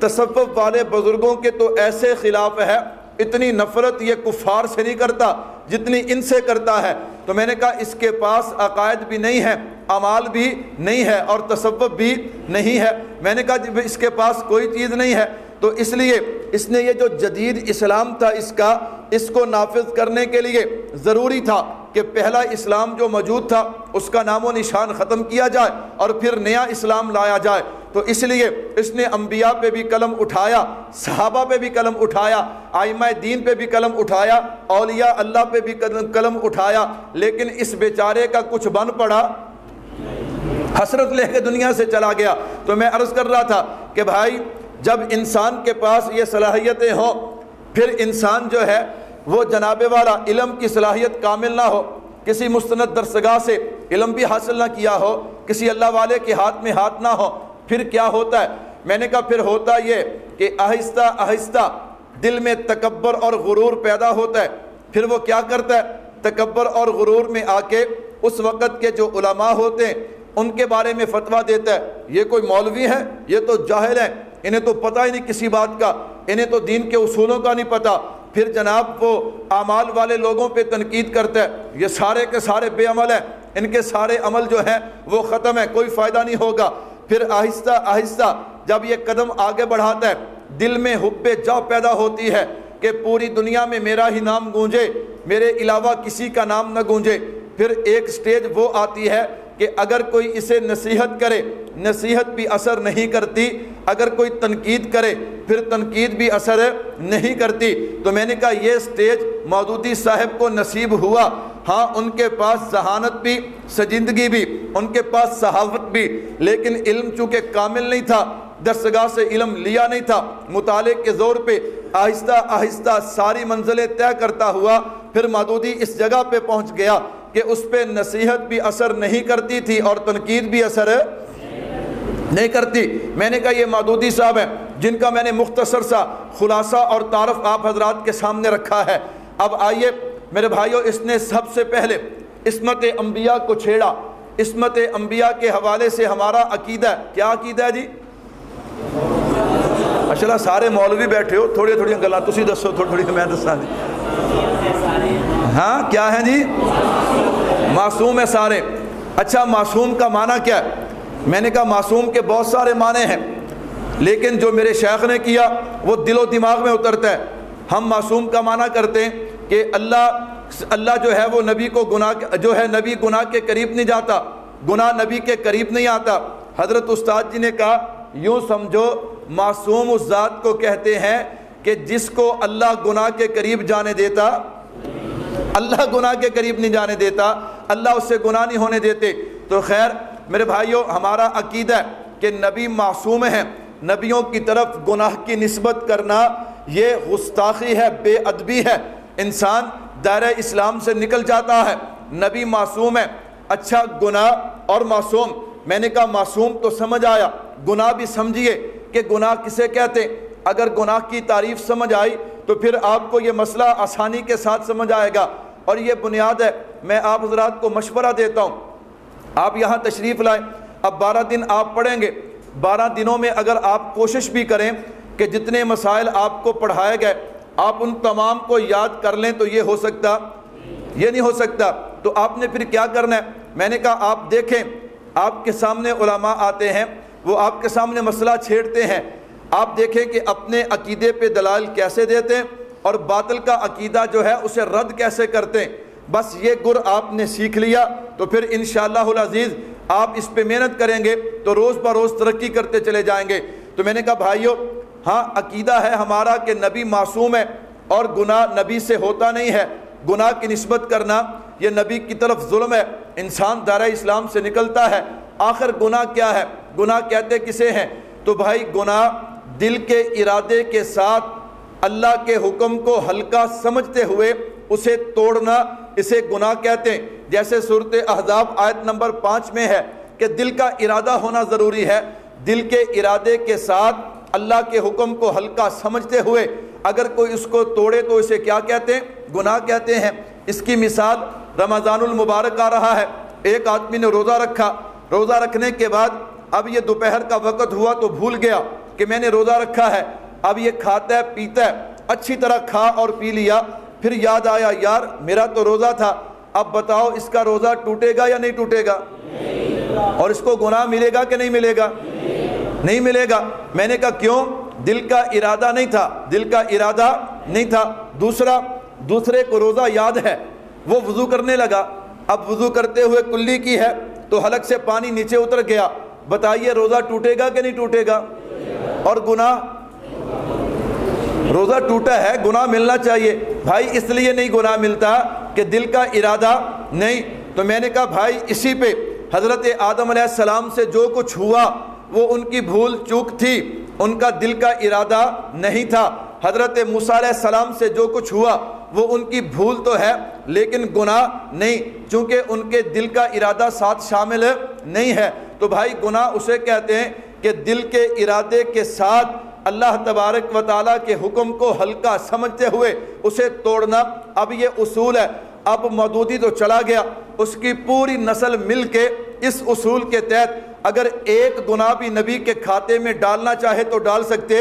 تصوف والے بزرگوں کے تو ایسے خلاف ہے۔ اتنی نفرت یہ کفار سے نہیں کرتا، جتنی ان سے کرتا ہے۔ تو میں نے کہا، اس کے پاس عقائد بھی نہیں ہے امال بھی نہیں ہے اور تصوف بھی نہیں ہے۔ میں نے کہا، جب اس کے پاس کوئی چیز نہیں ہے، تو اس لیے اس نے یہ جو جدید اسلام تھا، اس کا، اس کو نافذ کرنے کے لیے ضروری تھا کہ پہلا اسلام جو موجود تھا، اس کا نام و نشان ختم کیا جائے اور پھر نیا اسلام لایا جائے۔ تو اس لیے اس نے انبیاء پہ بھی قلم اٹھایا، صحابہ پہ بھی قلم اٹھایا، آئمہ دین پہ بھی قلم اٹھایا، اولیاء اللہ پہ بھی قلم اٹھایا، لیکن اس بیچارے کا کچھ بن پڑا حسرت لے کے دنیا سے چلا گیا۔ تو میں عرض کر رہا تھا کہ بھائی، جب انسان کے پاس یہ صلاحیتیں ہوں، پھر انسان جو ہے وہ جناب والا علم کی صلاحیت کامل نہ ہو، کسی مستند درسگاہ سے علم بھی حاصل نہ کیا ہو، کسی اللہ والے کے ہاتھ میں ہاتھ نہ ہو پھر کیا ہوتا ہے؟ میں نے کہا، پھر ہوتا یہ کہ آہستہ آہستہ دل میں تکبر اور غرور پیدا ہوتا ہے۔ پھر وہ کیا کرتا ہے؟ تکبر اور غرور میں آ کے اس وقت کے جو علماء ہوتے ہیں، ان کے بارے میں فتویٰ دیتا ہے۔ یہ کوئی مولوی ہے یہ تو جاہل ہیں۔ انہیں تو پتہ ہی نہیں کسی بات کا۔ انہیں تو دین کے اصولوں کا نہیں پتہ۔ پھر جناب، وہ اعمال والے لوگوں پہ تنقید کرتا ہے۔ یہ سارے کے سارے بے عمل ہیں۔ ان کے سارے عمل جو ہیں، وہ ختم ہے کوئی فائدہ نہیں ہوگا۔ پھر آہستہ آہستہ جب یہ قدم آگے بڑھاتا ہے، دل میں حب جا پیدا ہوتی ہے کہ پوری دنیا میں میرا ہی نام گونجے، میرے علاوہ کسی کا نام نہ گونجے۔ پھر ایک سٹیج وہ آتی ہے کہ اگر کوئی اسے نصیحت کرے، نصیحت بھی اثر نہیں کرتی۔ اگر کوئی تنقید کرے، پھر تنقید بھی اثر نہیں کرتی۔ تو میں نے کہا یہ سٹیج مودودی صاحب کو نصیب ہوا۔ ہاں ان کے پاس ذہانت بھی، سجندگی بھی، ان کے پاس صحافت بھی، لیکن علم چونکہ کامل نہیں تھا، درسگاہ سے علم لیا نہیں تھا، مطالعے کے زور پہ آہستہ آہستہ ساری منزلیں طے کرتا ہوا، پھر مادودی اس جگہ پہ پہنچ گیا کہ اس پہ نصیحت بھی اثر نہیں کرتی تھی اور تنقید بھی اثر نہیں کرتی۔ میں نے کہا، یہ مادودی صاحب ہیں، جن کا میں نے مختصر سا خلاصہ اور تعارف آپ حضرات کے سامنے رکھا ہے۔ اب آئیے میرے بھائیوں اس نے سب سے پہلے عصمت انبیاء کو چھیڑا۔ عصمت انبیاء کے حوالے سے ہمارا عقیدہ ہے کیا عقیدہ ہے جی؟ اچھا سارے مولوی بیٹھے ہو، تھوڑی تھوڑی گلا تھی دسو، تھوڑی تھوڑی میں دسا جی۔ ہاں کیا ہے جی؟ معصوم ہے سارے۔ اچھا معصوم کا معنی کیا ہے؟ میں نے کہا، معصوم کے بہت سارے معنی ہیں، لیکن جو میرے شیخ نے کیا، وہ دل و دماغ میں اترتا ہے۔ ہم معصوم کا معنی کرتے ہیں کہ اللہ اللہ جو ہے وہ نبی کو گناہ جو ہے نبی گناہ کے قریب نہیں جاتا، گناہ نبی کے قریب نہیں آتا۔ حضرت استاد جی نے کہا، یوں سمجھو، معصوم اس ذات کو کہتے ہیں کہ جس کو اللہ گناہ کے قریب جانے دیتا۔ اللہ گناہ کے قریب نہیں جانے دیتا، اللہ اس سے گناہ نہیں ہونے دیتے۔ تو خیر، میرے بھائیوں ہمارا عقیدہ ہے کہ نبی معصوم ہیں۔ نبیوں کی طرف گناہ کی نسبت کرنا، یہ گستاخی ہے، بے ادبی ہے۔ انسان دائرہ اسلام سے نکل جاتا ہے۔ نبی معصوم ہے۔ اچھا گناہ اور معصوم۔ میں نے کہا معصوم تو سمجھ آیا۔ گناہ بھی سمجھیے کہ گناہ کسے کہتے ہیں۔ اگر گناہ کی تعریف سمجھ آئی تو پھر آپ کو یہ مسئلہ آسانی کے ساتھ سمجھ آئے گا۔ اور یہ بنیاد ہے۔ میں آپ حضرات کو مشورہ دیتا ہوں۔ آپ یہاں تشریف لائیں۔ اب بارہ دن آپ پڑھیں گے۔ بارہ دنوں میں اگر آپ کوشش بھی کریں کہ جتنے مسائل آپ کو پڑھائے گئے آپ ان تمام کو یاد کر لیں تو یہ ہو سکتا، یہ نہیں ہو سکتا۔ تو آپ نے پھر کیا کرنا ہے؟ میں نے کہا، آپ دیکھیں، آپ کے سامنے علماء آتے ہیں، وہ آپ کے سامنے مسئلہ چھیڑتے ہیں۔ آپ دیکھیں کہ اپنے عقیدے پہ دلائل کیسے دیتے ہیں اور باطل کا عقیدہ جو ہے اسے رد کیسے کرتے ہیں۔ بس یہ گر آپ نے سیکھ لیا، تو پھر انشاءاللہ العزیز آپ اس پہ محنت کریں گے تو روز بروز ترقی کرتے چلے جائیں گے۔ تو میں نے کہا، بھائیو ہاں عقیدہ ہے ہمارا کہ نبی معصوم ہے اور گناہ نبی سے ہوتا نہیں ہے۔ گناہ کی نسبت کرنا، یہ نبی کی طرف ظلم ہے۔ انسان دارہ اسلام سے نکلتا ہے۔ آخر گناہ کیا ہے؟ گناہ کہتے کسے ہیں؟ تو بھائی، گناہ دل کے ارادے کے ساتھ اللہ کے حکم کو ہلکا سمجھتے ہوئے اسے توڑنا، اسے گناہ کہتے ہیں۔ جیسے صورت احزاب آیت نمبر پانچ میں ہے کہ دل کا ارادہ ہونا ضروری ہے۔ دل کے ارادے کے ساتھ اللہ کے حکم کو ہلکا سمجھتے ہوئے اگر کوئی اس کو توڑے تو اسے کیا کہتے ہیں؟ گناہ کہتے ہیں۔ اس کی مثال رمضان المبارک آ رہا ہے۔ ایک آدمی نے روزہ رکھا۔ روزہ رکھنے کے بعد اب یہ دوپہر کا وقت ہوا تو بھول گیا کہ میں نے روزہ رکھا ہے۔ اب یہ کھاتا ہے، پیتا ہے۔ اچھی طرح کھا اور پی لیا۔ پھر یاد آیا، یار میرا تو روزہ تھا۔ اب بتاؤ، اس کا روزہ ٹوٹے گا یا نہیں ٹوٹے گا؟ اور اس کو گناہ ملے گا کہ نہیں ملے گا؟ نہیں ملے گا۔ میں نے کہا، کیوں؟ دل کا ارادہ نہیں تھا۔ دل کا ارادہ نہیں تھا۔ دوسرا، دوسرے کو روزہ یاد ہے۔ وہ وضو کرنے لگا۔ اب وضو کرتے ہوئے کلی کی ہے تو حلق سے پانی نیچے اتر گیا۔ بتائیے، روزہ ٹوٹے گا کہ نہیں ٹوٹے گا؟ اور گناہ؟ روزہ ٹوٹا ہے، گناہ ملنا چاہیے۔ بھائی، اس لیے نہیں گناہ ملتا کہ دل کا ارادہ نہیں۔ تو میں نے کہا، بھائی، اسی پہ حضرت آدم علیہ السلام سے جو کچھ ہوا وہ ان کی بھول چوک تھی، ان کا دل کا ارادہ نہیں تھا۔ حضرت موسیٰ علیہ السلام سے جو کچھ ہوا، وہ ان کی بھول تو ہے، لیکن گناہ نہیں، چونکہ ان کے دل کا ارادہ ساتھ شامل نہیں ہے۔ تو بھائی، گناہ اسے کہتے ہیں کہ دل کے ارادے کے ساتھ اللہ تبارک و تعالیٰ کے حکم کو ہلکا سمجھتے ہوئے اسے توڑنا اب یہ اصول ہے۔ اب مدودی تو چلا گیا، اس کی پوری نسل مل کے اس اصول کے تحت اگر ایک گناہ بھی نبی کے کھاتے میں ڈالنا چاہے تو ڈال سکتے۔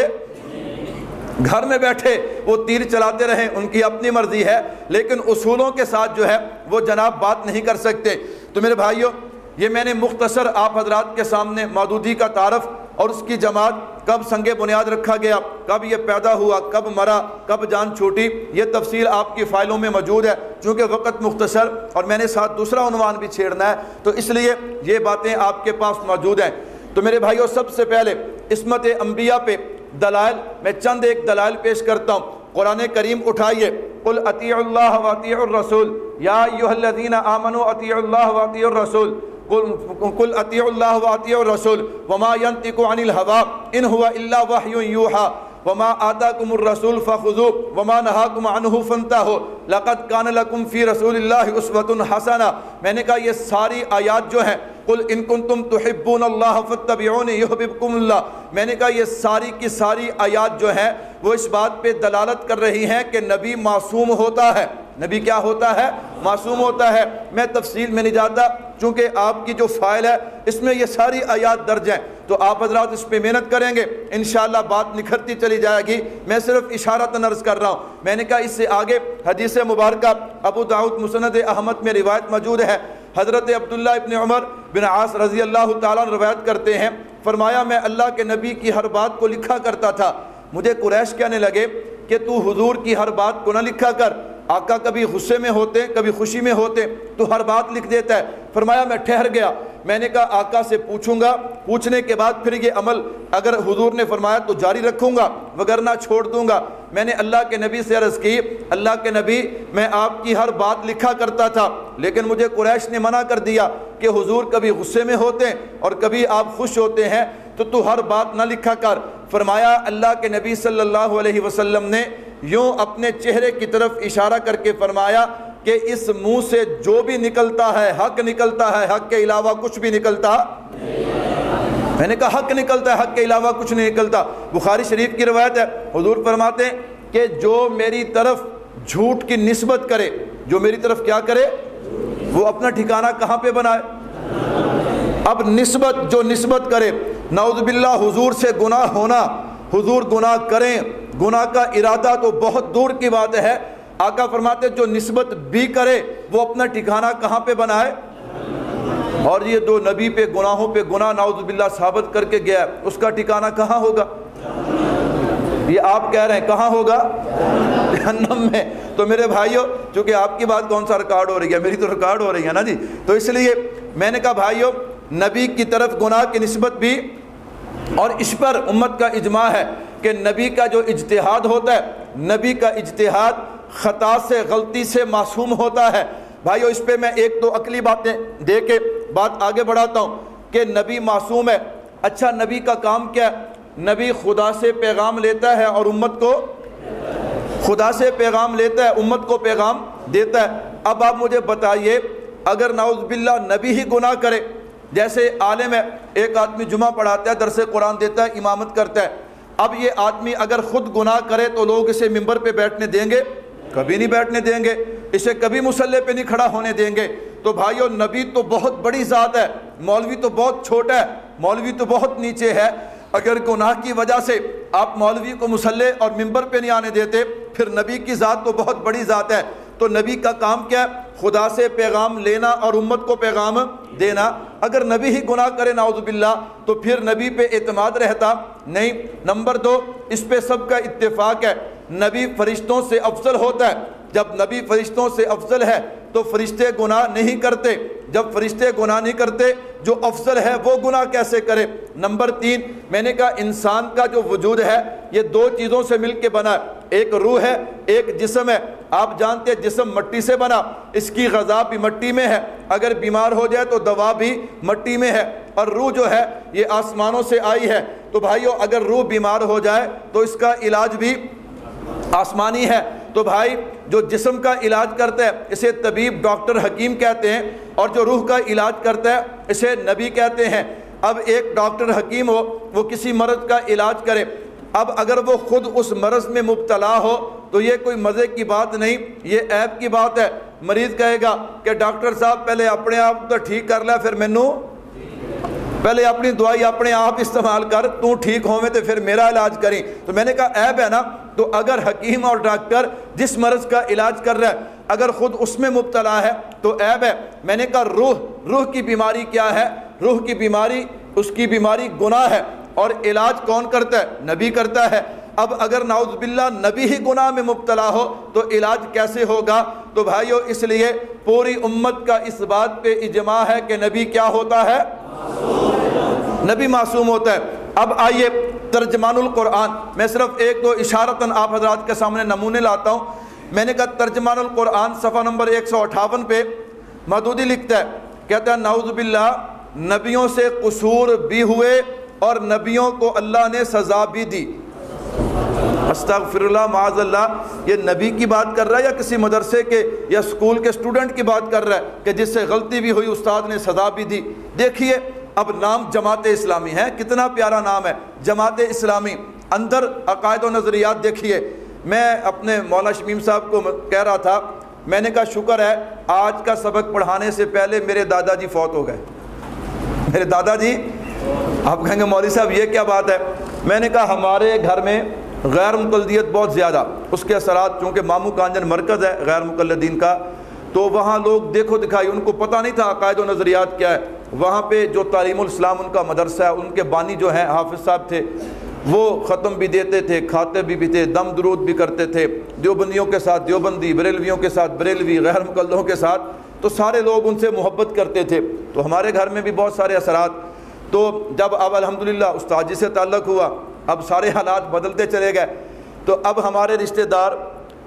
گھر میں بیٹھے وہ تیر چلاتے رہیں، ان کی اپنی مرضی ہے، لیکن اصولوں کے ساتھ جو ہے وہ جناب بات نہیں کر سکتے۔ تو میرے بھائیوں یہ میں نے مختصر آپ حضرات کے سامنے مادودی کا تعارف اور اس کی جماعت کب سنگ بنیاد رکھا گیا، کب یہ پیدا ہوا، کب مرا، کب جان چھوٹی، یہ تفصیل آپ کی فائلوں میں موجود ہے۔ چونکہ وقت مختصر اور میں نے ساتھ دوسرا عنوان بھی چھیڑنا ہے، تو اس لیے یہ باتیں آپ کے پاس موجود ہیں۔ تو میرے بھائیوں، سب سے پہلے عصمت انبیاء پہ دلائل، میں چند ایک دلائل پیش کرتا ہوں۔ قرآن کریم اٹھائیے، قل اطیع اللہ و اطیع الرسول۔ یا ایوہ الذین آمنوا اطیع اللہ و الرسول۔ کل اطیع اللہ و اطیع الرسول وما ينطق عن الهوى ان هو الا وحی یوحا وما آتاکم الرسول فخذو وما نہاکم عنہ فانتہو لقد کان لکم فی رسول اللہ اسوت حسنہ میں نے کہا یہ ساری آیات جو ہیں قل ان کنتم تحبون اللہ فاتبعونی یحببکم اللہ۔ میں نے کہا یہ ساری کی ساری آیات جو ہیں وہ اس بات پہ دلالت کر رہی ہیں کہ نبی معصوم ہوتا ہے۔ نبی کیا ہوتا ہے؟ معصوم ہوتا ہے۔ میں تفصیل میں نہیں جاتا، چونکہ آپ کی جو فائل ہے، اس میں یہ ساری آیات درج ہیں۔ تو آپ حضرات اس پہ محنت کریں گے۔ انشاءاللہ بات نکھرتی چلی جائے گی۔ میں صرف اشارہ تنرز کر رہا ہوں۔ میں نے کہا اس سے آگے حدیث مبارکہ ابو داود مسند احمد میں روایت موجود ہے۔ حضرت عبداللہ ابن عمر بن عاص رضی اللہ تعالیٰ روایت کرتے ہیں، فرمایا، میں اللہ کے نبی کی ہر بات کو لکھا کرتا تھا۔ مجھے قریش کہنے لگے کہ تو حضور کی ہر بات کو نہ لکھا کر۔ آقا کبھی غصے میں ہوتے، کبھی خوشی میں ہوتے، تو ہر بات لکھ دیتا ہے۔ فرمایا، میں ٹھہر گیا۔ میں نے کہا، آقا سے پوچھوں گا۔ پوچھنے کے بعد پھر یہ عمل اگر حضور نے فرمایا تو جاری رکھوں گا وگرنہ چھوڑ دوں گا۔ میں نے اللہ کے نبی سے عرض کی، اللہ کے نبی، میں آپ کی ہر بات لکھا کرتا تھا، لیکن مجھے قریش نے منع کر دیا۔ کہ حضور کبھی غصے میں ہوتے ہیں اور کبھی آپ خوش ہوتے ہیں، تو تو ہر بات نہ لکھا کر۔ فرمایا، اللہ کے نبی صلی اللہ علیہ وسلم نے یوں اپنے چہرے کی طرف اشارہ کر کے فرمایا کہ اس منہ سے جو بھی نکلتا ہے، حق نکلتا ہے، حق کے علاوہ کچھ بھی نکلتا۔ میں نے کہا، حق نکلتا ہے، حق کے علاوہ کچھ نہیں نکلتا۔ بخاری شریف کی روایت ہے، حضور فرماتے ہیں کہ جو میری طرف جھوٹ کی نسبت کرے، جو میری طرف کیا کرے؟ وہ اپنا ٹھکانہ کہاں پہ بنائے؟ اب نسبت جو نسبت کرے، نعوذ باللہ حضور سے گناہ ہونا، حضور گناہ کریں، گناہ کا ارادہ تو بہت دور کی بات ہے۔ آقا فرماتے جو نسبت بھی کرے، وہ اپنا ٹھکانہ کہاں پہ بنائے؟ اور یہ دو نبی پہ، گناہوں پہ گناہ نعوذ باللہ ثابت کر کے گیا اس کا ٹھکانہ کہاں ہوگا؟ یہ آپ کہہ رہے ہیں، کہاں ہوگا؟ جہنم میں۔ تو میرے بھائیوں چونکہ آپ کی بات کون سا ریکارڈ ہو رہی ہے؟ میری تو ریکارڈ ہو رہی ہے نا جی؟ تو اس لیے میں نے کہا بھائیوں نبی کی طرف گناہ کی نسبت بھی اور اس پر امت کا اجماع ہے کہ نبی کا جو اجتہاد ہوتا ہے، نبی کا اجتہاد خطا سے، غلطی سے معصوم ہوتا ہے۔ بھائیو، اس پہ میں ایک دو عقلی باتیں دے کے بات آگے بڑھاتا ہوں کہ نبی معصوم ہے۔ اچھا نبی کا کام کیا ہے؟ نبی خدا سے پیغام لیتا ہے اور امت کو خدا سے پیغام لیتا ہے، امت کو پیغام دیتا ہے۔ اب آپ مجھے بتائیے، اگر نعوذ باللہ نبی ہی گناہ کرے، جیسے عالم ہے، ایک آدمی جمعہ پڑھاتا ہے، درس قرآن دیتا ہے، امامت کرتا ہے۔ اب یہ آدمی اگر خود گناہ کرے تو لوگ اسے ممبر پہ بیٹھنے دیں گے؟ کبھی نہیں بیٹھنے دیں گے۔ اسے کبھی مسلح پہ نہیں کھڑا ہونے دیں گے۔ تو بھائیو، نبی تو بہت بڑی ذات ہے، مولوی تو بہت چھوٹا ہے، مولوی تو بہت نیچے ہے۔ اگر گناہ کی وجہ سے آپ مولوی کو مسلح اور ممبر پہ نہیں آنے دیتے، پھر نبی کی ذات تو بہت بڑی ذات ہے۔ تو نبی کا کام کیا ہے؟ خدا سے پیغام لینا اور امت کو پیغام دینا۔ اگر نبی ہی گناہ کرے، نعوذ باللہ، تو پھر نبی پہ اعتماد رہتا۔ نہیں، نمبر دو، اس پہ سب کا اتفاق ہے۔ نبی فرشتوں سے افضل ہوتا ہے۔ جب نبی فرشتوں سے افضل ہے، تو فرشتے گناہ نہیں کرتے۔ جب فرشتے گناہ نہیں کرتے، جو افضل ہے وہ گناہ کیسے کرے؟ نمبر تین، میں نے کہا انسان کا جو وجود ہے، یہ دو چیزوں سے مل کے بنا ہے۔ ایک روح ہے، ایک جسم ہے۔ آپ جانتے ہیں جسم مٹی سے بنا، اس کی غذا بھی مٹی میں ہے۔ اگر بیمار ہو جائے تو دوا بھی مٹی میں ہے۔ اور روح جو ہے، یہ آسمانوں سے آئی ہے۔ تو بھائیو، اگر روح بیمار ہو جائے تو اس کا علاج بھی آسمانی ہے۔ تو بھائی جو جسم کا علاج کرتا ہے، اسے طبیب، ڈاکٹر، حکیم کہتے ہیں، اور جو روح کا علاج کرتا ہے، اسے نبی کہتے ہیں۔ اب ایک ڈاکٹر، حکیم ہو، وہ کسی مرض کا علاج کرے۔ اب اگر وہ خود اس مرض میں مبتلا ہو، تو یہ کوئی مزے کی بات نہیں، یہ عیب کی بات ہے۔ مریض کہے گا کہ ڈاکٹر صاحب، پہلے اپنے آپ تو ٹھیک کر لیا پھر مینو۔ پہلے اپنی دوائی اپنے آپ استعمال کر، تو ٹھیک ہوئے تو پھر میرا علاج کریں۔ تو میں نے کہا، عیب ہے نا تو اگر حکیم اور ڈاکٹر جس مرض کا علاج کر رہا ہے اگر خود اس میں مبتلا ہے، تو عیب ہے۔ میں نے کہا، روح روح کی بیماری کیا ہے؟ روح کی بیماری، اس کی بیماری گناہ ہے۔ اور علاج کون کرتا ہے؟ نبی کرتا ہے۔ اب اگر نعوذ باللہ نبی ہی گناہ میں مبتلا ہو، تو علاج کیسے ہوگا؟ تو بھائیو، اس لیے پوری امت کا اس بات پہ اجماع ہے کہ نبی کیا ہوتا ہے؟ نبی معصوم ہوتا ہے۔ اب آئیے ترجمان القرآن۔ میں صرف ایک دو اشارتاً آپ حضرات کے سامنے نمونے لاتا ہوں۔ میں نے کہا ترجمان القرآن صفحہ نمبر ایک سو اٹھاون پہ مدودی لکھتا ہے۔ کہتا ہے، نعوذ باللہ، نبیوں سے قصور بھی ہوئے اور نبیوں کو اللہ نے سزا بھی دی۔ استغفر اللہ معاذ اللہ یہ نبی کی بات کر رہا ہے یا کسی مدرسے کے یا اسکول کے اسٹوڈنٹ کی بات کر رہا ہے کہ جس سے غلطی بھی ہوئی، استاد نے سزا بھی دی۔ دیکھیے اب نام جماعت اسلامی ہے، کتنا پیارا نام ہے۔ جماعت اسلامی، اندر عقائد و نظریات دیکھیے۔ میں اپنے مولانا شمیم صاحب کو کہہ رہا تھا، میں نے کہا شکر ہے، آج کا سبق پڑھانے سے پہلے میرے دادا جی فوت ہو گئے۔ میرے دادا جی آپ کہیں گے مولوی صاحب، یہ کیا بات ہے؟ میں نے کہا ہمارے گھر میں غیر مقلدیت بہت زیادہ۔ اس کے اثرات، چونکہ مامو کانجن مرکز ہے غیر مقلدین کا، تو وہاں لوگ دیکھو دکھائی ان کو پتہ نہیں تھا عقائد و نظریات کیا ہے۔ وہاں پہ جو تعلیم الاسلام ان کا مدرسہ ہے، ان کے بانی جو ہیں، حافظ صاحب تھے، وہ ختم بھی دیتے تھے، کھاتے بھی بھی تھے دم درود بھی کرتے تھے، دیوبندیوں کے ساتھ دیوبندی، بریلویوں کے ساتھ بریلوی، غیر مقلدوں کے ساتھ، تو سارے لوگ ان سے محبت کرتے تھے۔ تو ہمارے گھر میں بھی بہت سارے اثرات۔ تو جب اب الحمدللہ استاد جی سے تعلق ہوا، اب سارے حالات بدلتے چلے گئے۔ تو اب ہمارے رشتہ دار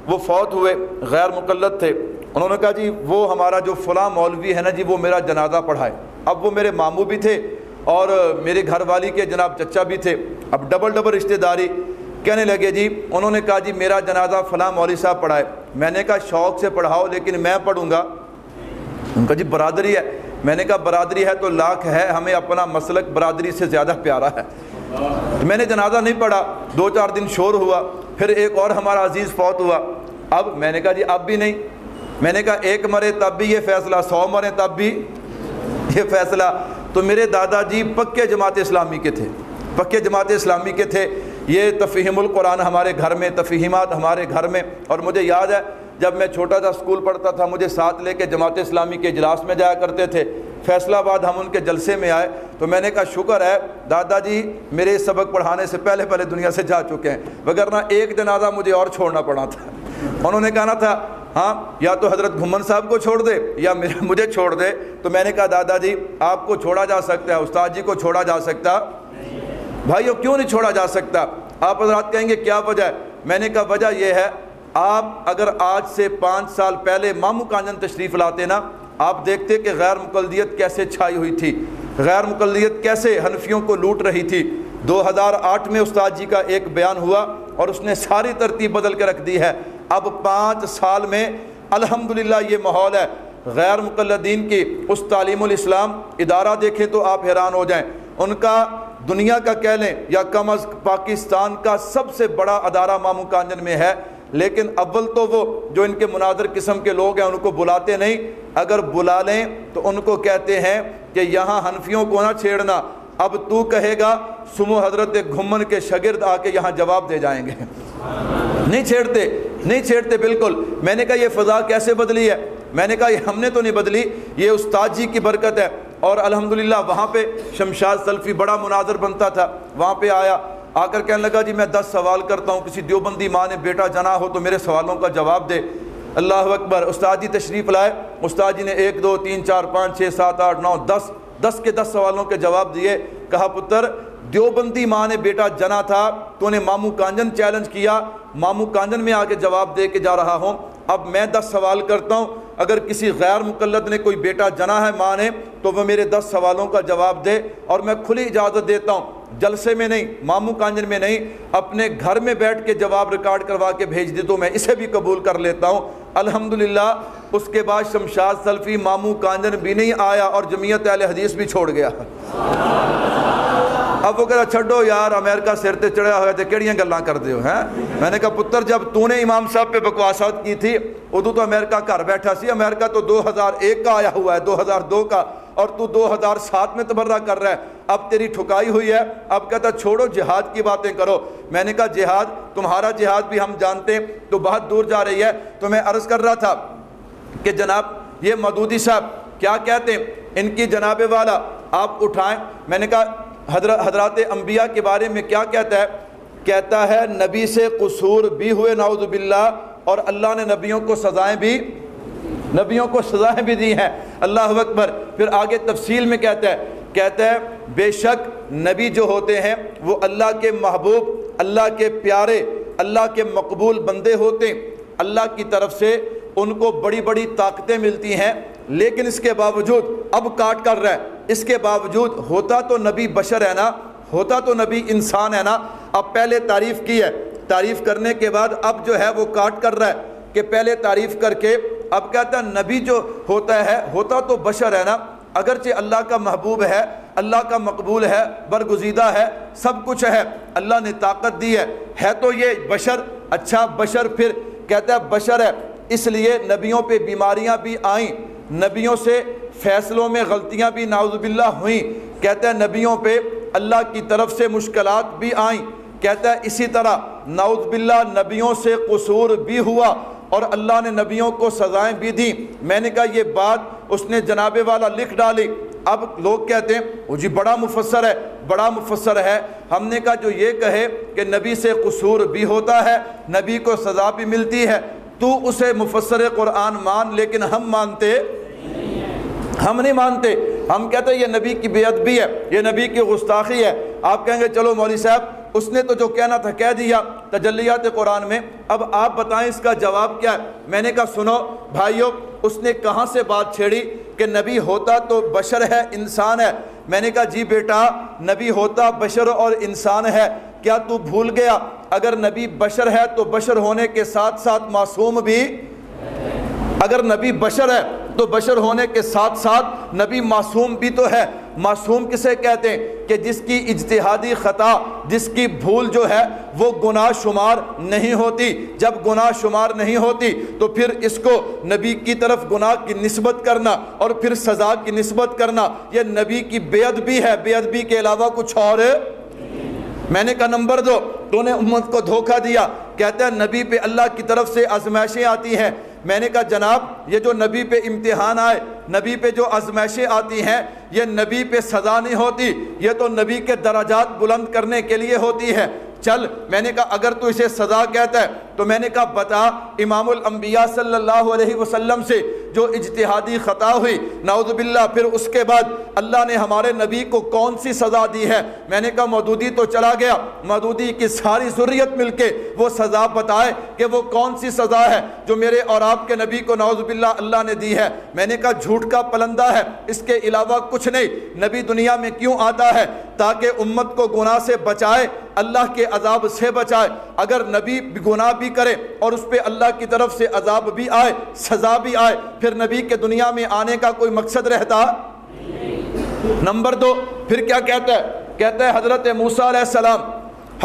وہ فوت ہوئے، غیر مقلد تھے۔ انہوں نے کہا جی وہ ہمارا جو فلاں مولوی ہے نا جی وہ میرا جنازہ پڑھائے۔ اب وہ میرے ماموں بھی تھے اور میرے گھر والی کے جناب چچا بھی تھے۔ اب ڈبل ڈبل رشتہ داری۔ کہنے لگے جی انہوں نے کہا جی میرا جنازہ فلاں مولوی صاحب پڑھائے میں نے کہا، شوق سے پڑھاؤ، لیکن میں پڑھوں گا۔ ان کا جی برادری ہے۔ میں نے کہا، برادری ہے تو لاکھ ہے، ہمیں اپنا مسلک برادری سے زیادہ پیارا ہے۔ میں نے جنازہ نہیں پڑھا۔ دو چار دن شور ہوا، پھر ایک اور ہمارا عزیز فوت ہوا۔ اب میں نے کہا جی اب بھی نہیں۔ میں نے کہا، ایک مرے تب بھی یہ فیصلہ، سو مرے تب بھی یہ فیصلہ تو میرے دادا جی پکے جماعت اسلامی کے تھے، پکے جماعت اسلامی کے تھے۔ یہ تفہیم القرآن ہمارے گھر میں، تفہیمات ہمارے گھر میں۔ اور مجھے یاد ہے، جب میں چھوٹا تھا اسکول پڑھتا تھا، مجھے ساتھ لے کے جماعت اسلامی کے اجلاس میں جایا کرتے تھے۔ فیصلہ آباد ہم ان کے جلسے میں آئے۔ تو میں نے کہا، شکر ہے دادا جی میرے سبق پڑھانے سے پہلے پہلے دنیا سے جا چکے ہیں۔ وگرنہ ایک جنازہ مجھے اور چھوڑنا پڑا تھا۔ انہوں نے کہنا تھا ہاں یا تو حضرت گھمن صاحب کو چھوڑ دے، یا مجھے چھوڑ دے۔ تو میں نے کہا، دادا جی آپ کو چھوڑا جا سکتا ہے، استاد جی کو چھوڑا جا سکتا۔ بھائیو، کیوں نہیں چھوڑا جا سکتا؟ آپ حضرات کہیں گے، کیا وجہ ہے؟ میں نے کہا، وجہ یہ ہے، آپ اگر آج سے پانچ سال پہلے مامو کانجن تشریف لاتے نا، آپ دیکھتے کہ غیر مقلدیت کیسے چھائی ہوئی تھی، غیر مقلدیت کیسے حنفیوں کو لوٹ رہی تھی۔ دو ہزار آٹھ میں استاد جی کا ایک بیان ہوا اور اس نے ساری ترتیب بدل کے رکھ دی ہے۔ اب پانچ سال میں الحمدللہ یہ ماحول ہے۔ غیر مقلدین کی اس تعلیم الاسلام ادارہ دیکھیں تو آپ حیران ہو جائیں۔ ان کا دنیا کا کہہ لیں یا کم از پاکستان کا سب سے بڑا ادارہ ادارہ کانجن میں ہے۔ لیکن اول تو وہ جو ان کے مناظر قسم کے لوگ ہیں، ان کو بلاتے نہیں۔ اگر بلا لیں تو ان کو کہتے ہیں کہ یہاں حنفیوں کو نہ چھیڑنا۔ اب تو کہے گا، سمو حضرت گھمن کے شگرد آ کے یہاں جواب دے جائیں گے۔ نہیں چھیڑتے نہیں چھیڑتے، بالکل۔ میں نے کہا یہ فضا کیسے بدلی ہے؟ میں نے کہا یہ ہم نے تو نہیں بدلی، یہ استاد جی کی برکت ہے۔ اور الحمدللہ وہاں پہ شمشاد سلفی بڑا مناظر بنتا تھا۔ وہاں پہ آیا، آ کر کہنے لگا جی میں دس سوال کرتا ہوں، کسی دیوبندی ماں نے بیٹا جنا ہو تو میرے سوالوں کا جواب دے۔ اللہ اکبر، استاد جی تشریف لائے۔ استاد جی نے ایک، دو، تین، چار، پانچ، چھ، سات، آٹھ، نو، دس دس کے دس سوالوں کے جواب دیے۔ کہا، پتر، دیوبندی ماں نے بیٹا جنا تھا، تو نے مامو کانجن چیلنج کیا۔ مامو کانجن میں آ کے جواب دے کے جا رہا ہوں۔ اب میں دس سوال کرتا ہوں۔ اگر کسی غیر مقلد نے کوئی بیٹا جنا ہے ماں نے، تو وہ میرے دس سوالوں کا جواب دے اور میں کھلی اجازت دیتا ہوں۔ جلسے میں نہیں مامو کانجن میں نہیں، اپنے گھر میں بیٹھ کے جواب ریکارڈ کروا کے بھیج دے تو میں اسے بھی قبول کر لیتا ہوں۔ الحمدللہ اس کے بعد شمشاد سلفی مامو کانجن بھی نہیں آیا اور جمعیت اہل حدیث بھی چھوڑ گیا۔ اب وہ کہتا چھڑو یار، امریکہ سر تے چڑھا ہوئے تھے کیڑیاں گلاں کر دیو ہیں؟ میں نے کہا، پتر، جب تو نے امام صاحب پہ بکواسات کی تھی ادو تو امریکہ گھر بیٹھا سی، امریکہ تو دو ہزار ایک کا آیا ہوا ہے، دو ہزار دو کا، اور تو دو ہزار سات میں تبرہ کر رہا ہے۔ اب تیری ٹھکائی ہوئی ہے، اب کہتا چھوڑو، جہاد کی باتیں کرو۔ میں نے کہا، جہاد، تمہارا جہاد بھی ہم جانتے ہیں، تو بہت دور جا رہی ہے۔ تو میں عرض کر رہا تھا کہ جناب یہ مدودی صاحب کیا کہتے ہیں؟ ان کی جناب والا آپ اٹھائیں۔ میں نے کہا، حضرت حضرات انبیاء کے بارے میں کیا کہتا ہے؟ کہتا ہے، نبی سے قصور بھی ہوئے، نعوذ باللہ، اور اللہ نے نبیوں کو سزائیں بھی نبیوں کو سزائیں بھی دی ہیں۔ اللہ اکبر۔ پھر آگے تفصیل میں کہتا ہے کہتا ہے، بے شک نبی جو ہوتے ہیں، وہ اللہ کے محبوب، اللہ کے پیارے، اللہ کے مقبول بندے ہوتے ہیں۔ اللہ کی طرف سے ان کو بڑی بڑی طاقتیں ملتی ہیں، لیکن اس کے باوجود اب کاٹ کر رہا ہے اس کے باوجود ہوتا تو نبی بشر ہے نا، ہوتا تو نبی انسان ہے نا۔ اب پہلے تعریف کی ہے۔ تعریف کرنے کے بعد اب جو ہے وہ کاٹ کر رہا ہے کہ پہلے تعریف کر کے اب کہتا ہے نبی جو ہوتا ہے، ہوتا تو بشر ہے نا۔ اگرچہ اللہ کا محبوب ہے، اللہ کا مقبول ہے، برگزیدہ ہے، سب کچھ ہے۔ اللہ نے طاقت دی ہے۔ ہے تو یہ بشر۔ اچھا بشر پھر کہتا ہے بشر ہے۔ اس لیے نبیوں پہ بیماریاں بھی آئیں، نبیوں سے فیصلوں میں غلطیاں بھی ناؤز باللہ ہوئیں۔ کہتا ہے نبیوں پہ اللہ کی طرف سے مشکلات بھی آئیں۔ کہتا ہے اسی طرح ناؤز باللہ نبیوں سے قصور بھی ہوا اور اللہ نے نبیوں کو سزائیں بھی دیں۔ میں نے کہا یہ بات اس نے جناب والا لکھ ڈالی۔ اب لوگ کہتے ہیں، وہ جی بڑا مفسر ہے، بڑا مفسر ہے۔ ہم نے کہا جو یہ کہے کہ نبی سے قصور بھی ہوتا ہے، نبی کو سزا بھی ملتی ہے۔ تو اسے مفسر قرآن مان، لیکن ہم مانتے ہم نہیں مانتے۔ ہم کہتے ہیں یہ نبی کی بے ادبی ہے، یہ نبی کی گستاخی ہے۔ آپ کہیں گے، چلو مولوی صاحب، اس نے تو جو کہنا تھا، کہہ دیا تجلیات قرآن میں۔ اب آپ بتائیں اس کا جواب کیا ہے۔ میں نے کہا، سنو بھائیو، اس نے کہاں سے بات چھیڑی کہ نبی ہوتا تو بشر ہے، انسان ہے۔ میں نے کہا جی بیٹا، نبی ہوتا بشر اور انسان ہے۔ کیا تو بھول گیا؟ اگر نبی بشر ہے تو بشر ہونے کے ساتھ ساتھ معصوم بھی اگر نبی بشر ہے تو بشر ہونے کے ساتھ ساتھ نبی معصوم بھی تو ہے۔ معصوم کسے کہتے ہیں؟ کہ جس کی اجتہادی خطا، جس کی بھول جو ہے، وہ گناہ شمار نہیں ہوتی۔ جب گناہ شمار نہیں ہوتی، تو پھر اس کو نبی کی طرف گناہ کی نسبت کرنا اور پھر سزا کی نسبت کرنا، یہ نبی کی بے ادبی ہے۔ بے ادبی کے علاوہ کچھ اور میں نے کہا، نمبر دو، تو نے امت کو دھوکہ دیا۔ کہتا ہے، نبی پہ اللہ کی طرف سے آزمائشیں آتی ہیں۔ میں نے کہا، جناب، یہ جو نبی پہ امتحان آئے، نبی پہ جو آزمائشیں آتی ہیں، یہ نبی پہ سزا نہیں ہوتی۔ یہ تو نبی کے درجات بلند کرنے کے لیے ہوتی ہے۔ چل۔ میں نے کہا، اگر تو اسے سزا کہتا ہے، تو میں نے کہا، بتا۔ امام الانبیاء صلی اللہ علیہ وسلم سے جو اجتہادی خطا ہوئی، نعوذ باللہ، پھر اس کے بعد اللہ نے ہمارے نبی کو کون سی سزا دی ہے؟ میں نے کہا، مودودی تو چلا گیا۔ مودودی کی ساری ضروریت مل کے وہ سزا بتائے کہ وہ کون سی سزا ہے جو میرے اور آپ کے نبی کو نعوذ باللہ اللہ نے دی ہے۔ میں نے کہا، جھوٹ کا پلندہ ہے۔ اس کے علاوہ کچھ نہیں۔ نبی دنیا میں کیوں آتا ہے؟ تاکہ امت کو گناہ سے بچائے اللہ کے عذاب سے بچائے۔ اگر نبی گناہ بھی کرے اور اس پہ اللہ کی طرف سے عذاب بھی آئے، سزا بھی آئے، پھر نبی کے دنیا میں آنے کا کوئی مقصد رہتا؟ نمبر دو، پھر کیا کہتا ہے؟ کہتا ہے حضرت موسیٰ علیہ السلام،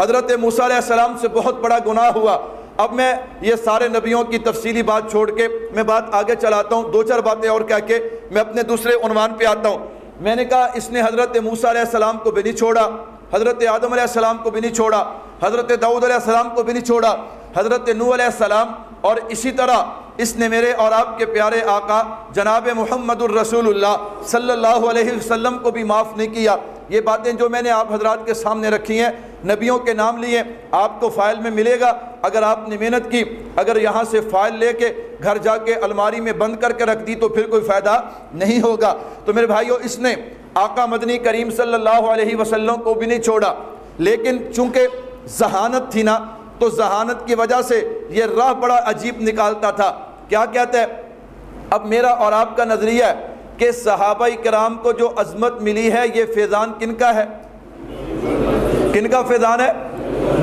حضرت موسیٰ علیہ السلام سے بہت بڑا گناہ ہوا۔ اب میں یہ سارے نبیوں کی تفصیلی بات چھوڑ کے میں بات آگے چلاتا ہوں۔ دو چار باتیں اور کہہ کے میں اپنے دوسرے عنوان پہ آتا ہوں۔ میں نے کہا اس نے حضرت موسیٰ علیہ السلام کو بھی نہیں چھوڑا۔ حضرت آدم علیہ السلام کو بھی نہیں چھوڑا، حضرت دعود علیہ السلام کو بھی نہیں چھوڑا، حضرت نو علیہ السلام اور اسی طرح اس نے میرے اور آپ کے پیارے آقا جناب محمد الرسول اللہ صلی اللہ علیہ وسلم کو بھی معاف نہیں کیا۔ یہ باتیں جو میں نے آپ حضرات کے سامنے رکھی ہیں، نبیوں کے نام لیے آپ کو فائل میں ملے گا۔ اگر آپ نے محنت کی، اگر یہاں سے فائل لے کے گھر جا کے الماری میں بند کر کے رکھ دی تو پھر کوئی فائدہ نہیں ہوگا۔ تو میرے بھائیوں اس نے آقا مدنی کریم صلی اللہ علیہ وسلم کو بھی نہیں چھوڑا، لیکن چونکہ ذہانت تھی نا، تو ذہانت کی وجہ سے یہ راہ بڑا عجیب نکالتا تھا۔ کیا کہتا ہے اب میرا اور آپ کا نظریہ ہے کہ صحابہ کرام کو جو عظمت ملی ہے، یہ فیضان کن کا ہے؟ کن کا فیضان ہے؟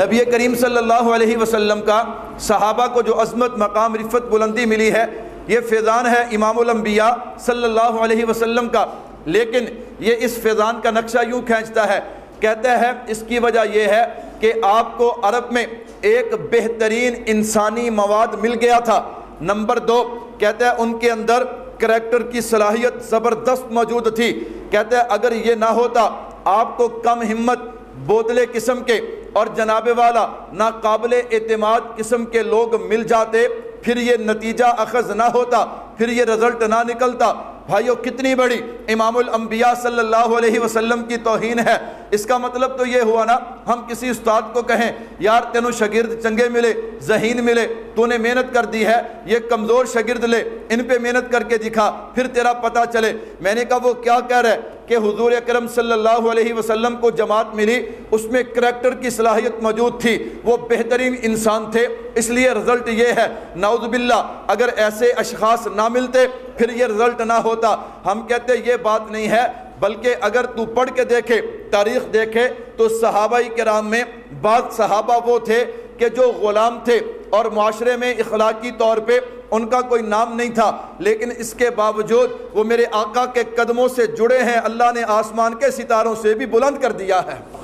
نبی کریم صلی اللہ علیہ وسلم کا۔ صحابہ کو جو عظمت، مقام، رفت، بلندی ملی ہے، یہ فیضان ہے امام الانبیاء صلی اللہ علیہ وسلم کا۔ لیکن یہ اس فیضان کا نقشہ یوں کھینچتا ہے، کہتا ہے، اس کی وجہ یہ ہے کہ آپ کو عرب میں ایک بہترین انسانی مواد مل گیا تھا۔ نمبر دو، کہتا ہے ان کے اندر کریکٹر کی صلاحیت زبردست موجود تھی۔ کہتا ہے، اگر یہ نہ ہوتا، آپ کو کم ہمت، بوتلے قسم کے اور جناب والا ناقابل اعتماد قسم کے لوگ مل جاتے، پھر یہ نتیجہ اخذ نہ ہوتا، پھر یہ رزلٹ نہ نکلتا۔ بھائیو، کتنی بڑی امام الانبیاء صلی اللہ علیہ وسلم کی توہین ہے۔ اس کا مطلب تو یہ ہوا نا، ہم کسی استاد کو کہیں، یار تینوں شگرد چنگے ملے، ذہین ملے تو نے محنت کر دی ہے، یہ کمزور شگرد لے، ان پہ محنت کر کے دکھا، پھر تیرا پتہ چلے۔ میں نے کہا، وہ کیا کہہ رہے؟ کہ حضور اکرم صلی اللہ علیہ وسلم کو جماعت ملی، اس میں کریکٹر کی صلاحیت موجود تھی۔ وہ بہترین انسان تھے۔ اس لیے رزلٹ یہ ہے، نعوذ باللہ، اگر ایسے اشخاص نہ ملتے، پھر یہ رزلٹ نہ ہوتا۔ ہم کہتے یہ بات نہیں ہے، بلکہ اگر تو پڑھ کے دیکھے، تاریخ دیکھے، تو صحابہ کرام میں بعض صحابہ وہ تھے کہ جو غلام تھے۔ اور معاشرے میں اخلاقی طور پہ ان کا کوئی نام نہیں تھا، لیکن اس کے باوجود وہ میرے آقا کے قدموں سے جڑے ہیں۔ اللہ نے آسمان کے ستاروں سے بھی بلند کر دیا ہے۔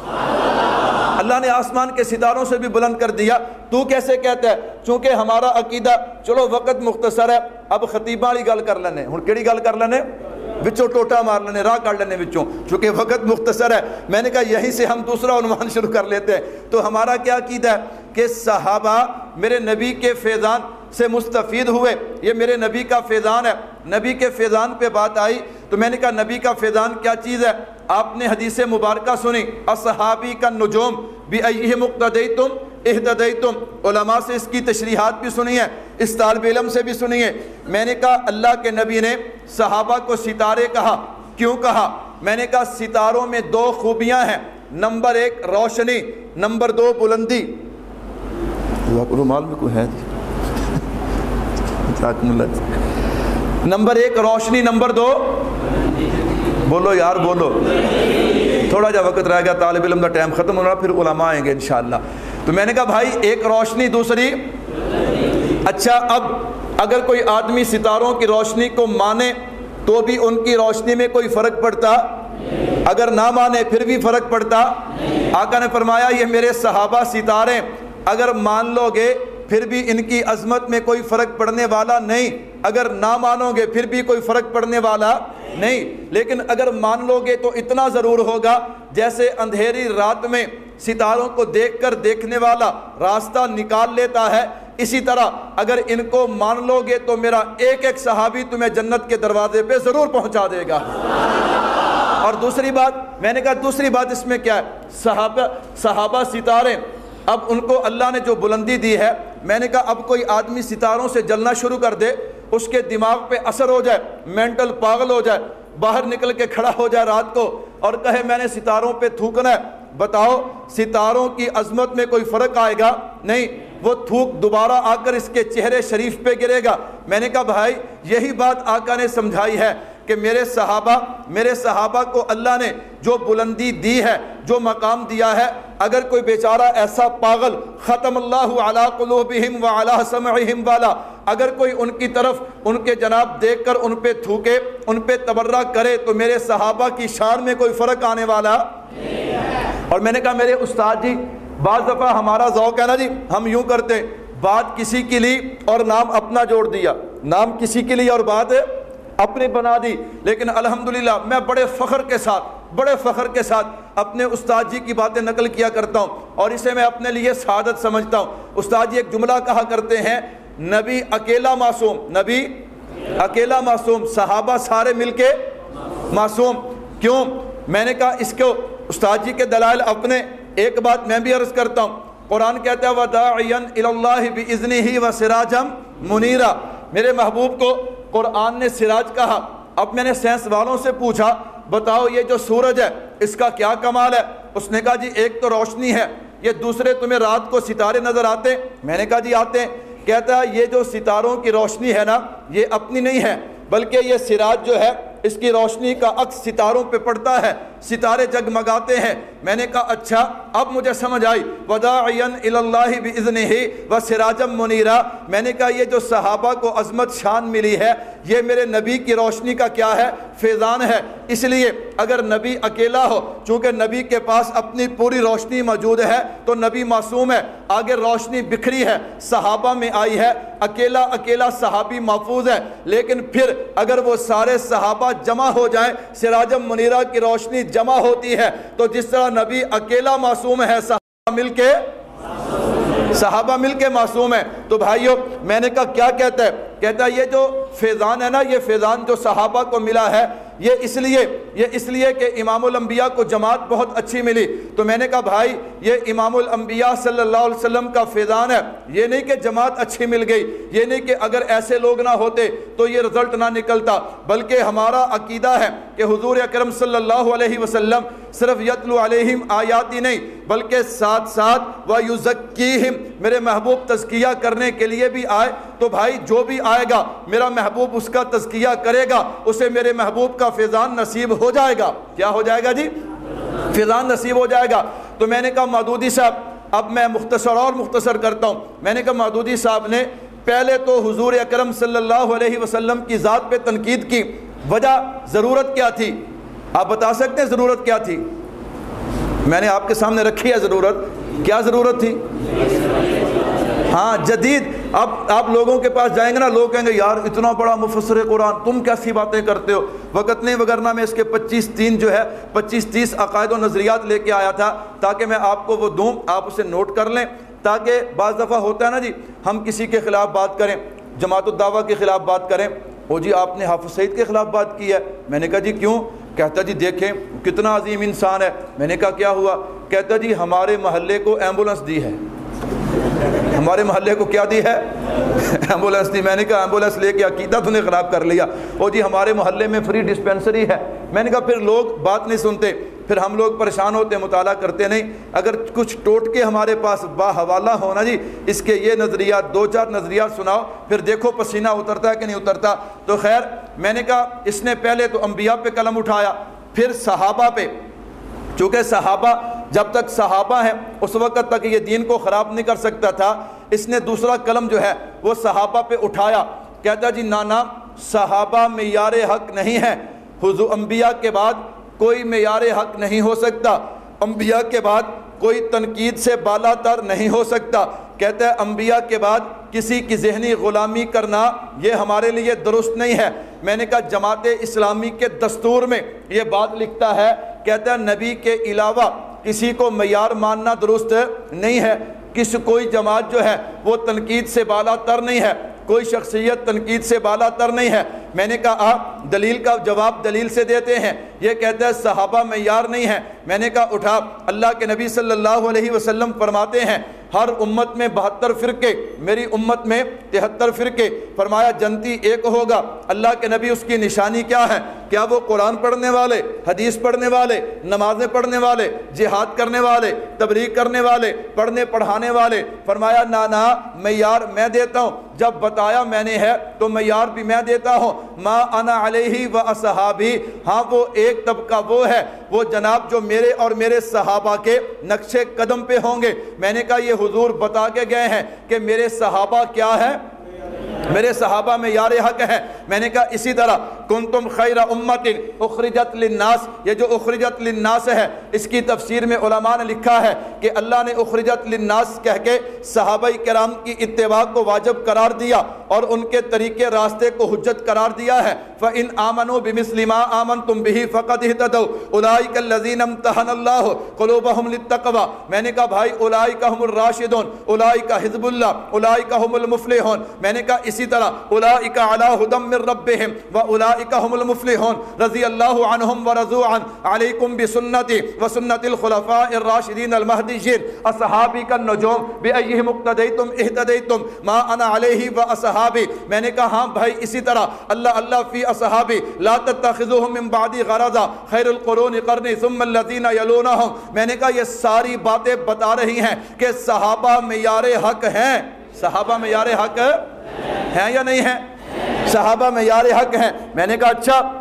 اللہ نے آسمان کے ستاروں سے بھی بلند کر دیا۔ تو کیسے کہتا ہے؟ چونکہ ہمارا عقیدہ، چلو وقت مختصر ہے، اب خطیبہ والی گل کر لینے۔ ہوں کیڑی گل کر لینے؟ وچوں ٹوٹا مار لینے، راہ کر لینے وچوں۔ چونکہ وقت مختصر ہے۔ میں نے کہا یہیں سے ہم دوسرا عنوان شروع کر لیتے ہیں۔ تو ہمارا کیا عقیدہ ہے؟ کہ صحابہ میرے نبی کے فیضان سے مستفید ہوئے۔ یہ میرے نبی کا فیضان ہے۔ نبی کے فیضان پہ بات آئی تو میں نے کہا، نبی کا فیضان کیا چیز ہے؟ آپ نے حدیث مبارکہ سنی۔ اصحابی کا نجوم۔ بھی ایہ مقتدی تم اہتدی تم علماء سے اس کی تشریحات بھی سنی ہے اس طالب علم سے بھی سنی ہے میں نے کہا، اللہ کے نبی نے صحابہ کو ستارے کہا۔ کیوں کہا؟ میں نے کہا، ستاروں میں دو خوبیاں ہیں۔ نمبر ایک، روشنی۔ نمبر دو، بلندی۔ رومال میں کوئی ہے؟ نمبر ایک، روشنی۔ نمبر دو، بولو یار، بولو۔ تھوڑا جا وقت رہ گیا، طالب علم کا ٹائم ختم ہونا، پھر علماء آئیں گے انشاءاللہ۔ تو میں نے کہا، بھائی، ایک روشنی، دوسری۔ اچھا اب اگر کوئی آدمی ستاروں کی روشنی کو مانے، تو بھی ان کی روشنی میں کوئی فرق پڑتا؟ اگر نہ مانے، پھر بھی فرق پڑتا؟ آقا نے فرمایا، یہ میرے صحابہ ستارے، اگر مان لو گے پھر بھی ان کی عظمت میں کوئی فرق پڑنے والا نہیں۔ اگر نہ مانو گے، پھر بھی کوئی فرق پڑنے والا نہیں۔ لیکن اگر مان لو گے تو اتنا ضرور ہوگا جیسے اندھیری رات میں ستاروں کو دیکھ کر دیکھنے والا راستہ نکال لیتا ہے۔ اسی طرح اگر ان کو مان لو گے تو میرا ایک ایک صحابی تمہیں جنت کے دروازے پہ ضرور پہنچا دے گا۔ اور دوسری بات، میں نے کہا دوسری بات اس میں کیا ہے؟ صحابہ صحابہ ستارے۔ اب ان کو اللہ نے جو بلندی دی ہے میں نے کہا اب کوئی آدمی ستاروں سے جلنا شروع کر دے، اس کے دماغ پہ اثر ہو جائے مینٹل پاگل ہو جائے، باہر نکل کے کھڑا ہو جائے رات کو اور کہے میں نے ستاروں پہ تھوکنا ہے۔ بتاؤ، ستاروں کی عظمت میں کوئی فرق آئے گا؟ نہیں، وہ تھوک دوبارہ آ کر اس کے چہرے شریف پہ گرے گا۔ میں نے کہا بھائی، یہی بات آقا نے سمجھائی ہے۔ کہ میرے صحابہ میرے صحابہ کو اللہ نے جو بلندی دی ہے، جو مقام دیا ہے، اگر کوئی بیچارہ ایسا پاگل ختم اللہ علی قلوبہم وعلی سمعہم والا، اگر کوئی ان کی طرف ان کے جناب دیکھ کر ان پہ تھوکے، ان پہ تبرہ کرے، تو میرے صحابہ کی شان میں کوئی فرق آنے والا؟ اور میں نے کہا، میرے استاد جی بعض دفعہ ہمارا ذوق ہے نا جی ہم یوں کرتے، بات کسی کے لیے اور نام اپنا جوڑ دیا۔ نام کسی کے لیے اور بات اپنی بنا دی، لیکن الحمدللہ میں بڑے فخر کے ساتھ، بڑے فخر کے ساتھ اپنے استاد جی کی باتیں نقل کیا کرتا ہوں اور اسے میں اپنے لیے سعادت سمجھتا ہوں۔ استاد جی ایک جملہ کہا کرتے ہیں، نبی اکیلا معصوم، نبی اکیلا معصوم، صحابہ سارے مل کے معصوم۔ کیوں؟ میں نے کہا اس کو استاد جی کے دلائل اپنے، ایک بات میں بھی عرض کرتا ہوں۔ قرآن کہتا ہے، وَدَاعِيًا إِلَى اللَّهِ بِإِذْنِهِ وَسِرَاجًا مُنِيرًا۔ میرے محبوب کو قرآن نے سراج کہا، اب میں نے سینس والوں سے پوچھا، بتاؤ یہ جو سورج ہے، اس کا کیا کمال ہے؟ اس نے کہا جی ایک تو روشنی ہے، یہ دوسرے تمہیں رات کو ستارے نظر آتے میں نے کہا جی آتے ہیں۔ کہتا ہے، یہ جو ستاروں کی روشنی ہے نا، یہ اپنی نہیں ہے، بلکہ یہ سراج جو ہے، اس کی روشنی کا عکس ستاروں پہ پڑتا ہے۔ ستارے جگمگاتے ہیں۔ میں نے کہا اچھا اب مجھے سمجھ آئی۔ وداعین اللہ بِإِذْنِهِ وَسِرَاجًا مُنِيرًا۔ میں نے کہا، یہ جو صحابہ کو عظمت شان ملی ہے، یہ میرے نبی کی روشنی کا کیا ہے؟ فیضان ہے۔ اس لیے اگر نبی اکیلا ہو، چونکہ نبی کے پاس اپنی پوری روشنی موجود ہے، تو نبی معصوم ہے، آگے روشنی بکھری ہے، صحابہ میں آئی ہے۔ اکیلا اکیلا صحابی محفوظ ہے۔ لیکن پھر اگر وہ سارے صحابہ جمع ہو جائیں سراجم منیرہ کی روشنی جمع ہوتی ہے تو جس طرح نبی اکیلا معصوم ہے، صحابہ مل کے صحابہ مل کے معصوم ہیں۔ تو بھائیو، میں نے کہا، کیا کہتا ہے؟ کہتا ہے، یہ جو فیضان ہے نا، یہ فیضان جو صحابہ کو ملا ہے یہ اس لیے، یہ اس لیے کہ امام الانبیاء کو جماعت بہت اچھی ملی۔ تو میں نے کہا، بھائی، یہ امام الانبیاء صلی اللہ علیہ وسلم کا فیضان ہے۔ یہ نہیں کہ جماعت اچھی مل گئی۔ یہ نہیں کہ اگر ایسے لوگ نہ ہوتے تو یہ رزلٹ نہ نکلتا، بلکہ ہمارا عقیدہ ہے کہ حضور اکرم صلی اللہ علیہ وسلم صرف یتلو علیہم آیاتی نہیں، بلکہ ساتھ ساتھ و یزکیہم میرے محبوب تزکیہ کرنے کے لیے بھی آئے۔ تو بھائی، جو بھی آئے گا، میرا محبوب اس کا تزکیہ کرے گا، اسے میرے محبوب کا فیضان نصیب ہو جائے گا۔ کیا ہو جائے گا جی؟ فیضان نصیب ہو جائے گا۔ تو میں نے کہا مادودی صاحب، اب میں مختصر اور مختصر کرتا ہوں۔ میں نے کہا مادودی صاحب نے پہلے تو حضور اکرم صلی اللہ علیہ وسلم کی ذات پہ تنقید کی۔ وجہ ضرورت کیا تھی؟ آپ بتا سکتے ہیں ضرورت کیا تھی؟ میں نے آپ کے سامنے رکھی ہے ضرورت۔ کیا ضرورت تھی؟ ہاں جدید۔ اب آپ لوگوں کے پاس جائیں گے نا، لوگ کہیں گے، یار، اتنا بڑا مفسر قرآن، تم کیسی باتیں کرتے ہو؟ وقت نہیں وغیرہ میں اس کے پچیس تین جو ہے، پچیس تیس عقائد و نظریات لے کے آیا تھا، تاکہ میں آپ کو وہ دوں، آپ اسے نوٹ کر لیں، تاکہ بعض دفعہ ہوتا ہے نا جی ہم کسی کے خلاف بات کریں، جماعت الدعوہ کے خلاف بات کریں۔ او جی آپ نے حافظ سعید کے خلاف بات کی ہے۔ میں نے کہا جی کیوں؟ کہتا جی دیکھیں کتنا عظیم انسان ہے۔ میں نے کہا کیا ہوا؟ کہتا جی ہمارے محلے کو ایمبولنس دی ہے۔ ہمارے محلے کو کیا دی ہے؟ ایمبولنس دی۔ میں نے کہا ایمبولنس لے کے عقیدہ تو نے خراب کر لیا۔ او جی ہمارے محلے میں فری ڈسپینسری ہے۔ میں نے کہا پھر لوگ بات نہیں سنتے۔ پھر ہم لوگ پریشان ہوتے، مطالعہ کرتے نہیں۔ اگر کچھ ٹوٹ کے ہمارے پاس با حوالہ ہونا جی اس کے یہ نظریات، دو چار نظریات سناؤ، پھر دیکھو پسینہ اترتا ہے کہ نہیں اترتا۔ تو خیر، میں نے کہا اس نے پہلے تو انبیاء پہ قلم اٹھایا، پھر صحابہ پہ۔ چونکہ صحابہ جب تک صحابہ ہیں، اس وقت تک یہ دین کو خراب نہیں کر سکتا تھا۔ اس نے دوسرا قلم جو ہے، وہ صحابہ پہ اٹھایا۔ کہتا جی نانا، صحابہ معیار حق نہیں ہے۔ حضور، انبیاء کے بعد کوئی معیار حق نہیں ہو سکتا۔ انبیاء کے بعد کوئی تنقید سے بالا تر نہیں ہو سکتا۔ کہتا ہے، انبیاء کے بعد کسی کی ذہنی غلامی کرنا یہ ہمارے لیے درست نہیں ہے۔ میں نے کہا، جماعت اسلامی کے دستور میں یہ بات لکھتا ہے۔ کہتا ہے، نبی کے علاوہ کسی کو معیار ماننا درست نہیں ہے، کس کوئی جماعت جو ہے وہ تنقید سے بالا تر نہیں ہے، کوئی شخصیت تنقید سے بالا تر نہیں ہے۔ میں نے کہا آپ دلیل کا جواب دلیل سے دیتے ہیں۔ یہ کہتا ہے، صحابہ معیار نہیں ہے۔ میں نے کہا، اٹھا، اللہ کے نبی صلی اللہ علیہ وسلم فرماتے ہیں ہر امت میں بہتر فرقے، میری امت میں تہتر فرقے۔ فرمایا، جنتی ایک ہوگا۔ اللہ کے نبی، اس کی نشانی کیا ہے؟ کیا وہ قرآن پڑھنے والے، حدیث پڑھنے والے، نمازیں پڑھنے والے، جہاد کرنے والے تبریک کرنے والے، پڑھنے پڑھانے والے؟ فرمایا نانا معیار میں دیتا ہوں۔ جب بتایا میں نے ہے، تو معیار بھی میں دیتا ہوں۔ ما انا علیہ و اصحابی۔ ہاں وہ ایک طبقہ وہ ہے، وہ جناب جو میرے اور میرے صحابہ کے نقشے قدم پہ ہوں گے۔ میں نے کہا، یہ حضور بتا کے گئے ہیں کہ میرے صحابہ کیا ہے میرے صحابہ میں یار حق ہے۔ میں نے کہا اسی طرح کنتم خیر امت اخرجت للناس، یہ جو اخرجت للناس ہے، اس کی تفسیر میں علماء نے لکھا ہے کہ اللہ نے اخرجت للناس کہہ کے صحابہ کرام کی اتباع کو واجب قرار دیا اور ان کے طریقے راستے کو حجت قرار دیا ہے۔ فَإِنْ آمَنُوا بِمِثْلِ مَا آمَنْتُمْ بِهِ فَقَدْ اهْتَدَوْا۔ أُولَئِكَ الَّذِينَ امْتَحَنَ اللَّهُ قُلُوبَهُمْ لِلتَّقْوَى۔ میں نے کہا بھائی، أُولَئِكَ هُمُ الرَّاشِدُونَ۔ أُولَئِكَ حِزْبُ اللَّهِ۔ أُولَئِكَ هُمُ الْمُفْلِحُونَ۔ میں نے کہا اسی طرح أُولَئِكَ عَلَى هُدًى مِّن رَّبِّهِمْ وَأُولَئِكَ هُمُ الْمُفْلِحُونَ، رضی اللہ عنہم ورضوا عن، علیکم بسنتی وسنت الخلفاء الراشدین المہدیین، اصحابی کا نجوم بأیہم اقتدیتم اہتدیتم ما انا علیہ و اصحابی۔ میں نے کہا ہاں بھائی، اسی طرح، اللہ اللہ فی اصحابی، لا تتخذوهم من بعدی غرضا، خیر القرون قرنی ثم الذین یلونہم۔ میں نے کہا، یہ ساری باتیں بتا رہی ہیں کہ صحابہ معیار حق ہیں۔ صحابہ معیار حق ہیں یا نہیں ہیں صحابہ معیار حق ہیں۔ میں نے کہا اچھا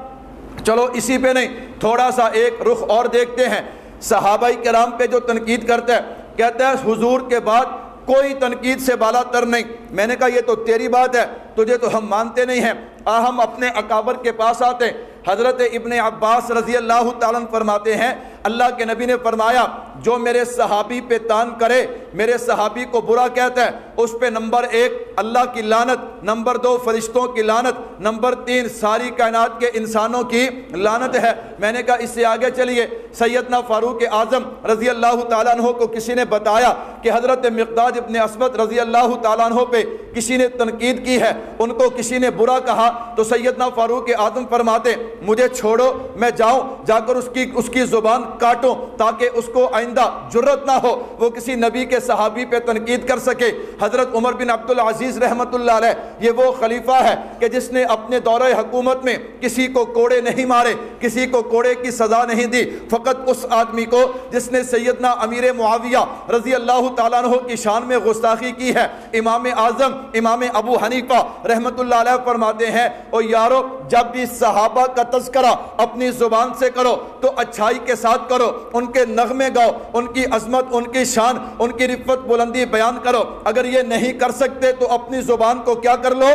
چلو اسی پہ نہیں، تھوڑا سا ایک رخ اور دیکھتے ہیں۔ صحابہ کرام پہ جو تنقید کرتا ہے، کہتا ہے، حضور کے بعد کوئی تنقید سے بالا تر نہیں۔ میں نے کہا، یہ تو تیری بات ہے، تجھے تو ہم مانتے نہیں ہیں۔ آ، ہم اپنے اکابر کے پاس آتے حضرت ابن عباس رضی اللہ تعالیٰ فرماتے ہیں، اللہ کے نبی نے فرمایا، جو میرے صحابی پہ تان کرے، میرے صحابی کو برا کہتا ہے، اس پہ نمبر ایک، اللہ کی لانت نمبر دو، فرشتوں کی لانت نمبر تین، ساری کائنات کے انسانوں کی لانت ہے۔ میں نے کہا، اس سے آگے چلیے۔ سیدنا فاروق اعظم رضی اللہ تعالیٰ عنہ کو کسی نے بتایا کہ حضرت مقداد ابن عصمت رضی اللہ تعالیٰ عنہ پہ کسی نے تنقید کی ہے، ان کو کسی نے برا کہا۔ تو سیدنا فاروق اعظم فرماتے مجھے چھوڑو، میں جاؤں، جا کر اس کی اس کی زبان کاٹوں تاکہ اس کو آئندہ جرت نہ ہو۔ وہ کسی نبی کے صحابی پہ تنقید کر سکے۔ حضرت عمر بن عبدالعزیز رحمت اللہ علیہ، یہ وہ خلیفہ ہے کہ جس نے اپنے دورہ حکومت میں کسی کو کوڑے نہیں مارے، کسی کو کوڑے کی سزا نہیں دی۔ فقط اس آدمی کو جس نے سیدنا امیر معاویہ رضی اللہ تعالیٰ عنہ کی شان میں غستاخی کی ہے۔ امام اعظم، امام ابو حنیفہ رحمت اللہ علیہ فرماتے ہیں، او یارو، جب بھی صحابہ کا تذکرہ اپنی زبان سے کرو، تو اچھائی کے ساتھ کرو، ان کے نغمے گاؤ، ان کی عظمت، ان کی شان، ان کی رفت بلندی بیان کرو۔ اگر یہ نہیں کر سکتے، تو اپنی زبان کو کیا کر لو؟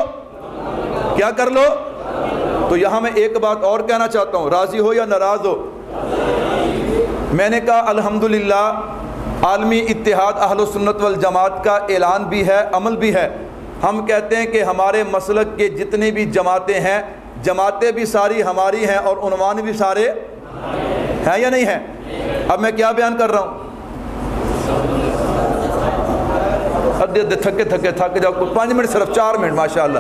کیا کر لو؟ تو یہاں میں ایک بات اور کہنا چاہتا ہوں، راضی ہو یا ناراض ہو؟ میں نے کہا، الحمدللہ، عالمی اتحاد اہل و سنت والجماعت کا اعلان بھی ہے، عمل بھی ہے۔ ہم کہتے ہیں کہ ہمارے مسلک کے جتنی بھی جماعتیں ہیں جماعتیں بھی ساری ہماری ہیں اور عنوان بھی سارے ہیں یا نہیں ہیں؟ اب میں کیا بیان کر رہا ہوں؟ ادھے ادھے تھکے تھکے تھک جاؤ، پانچ منٹ صرف، چار منٹ ماشاء اللہ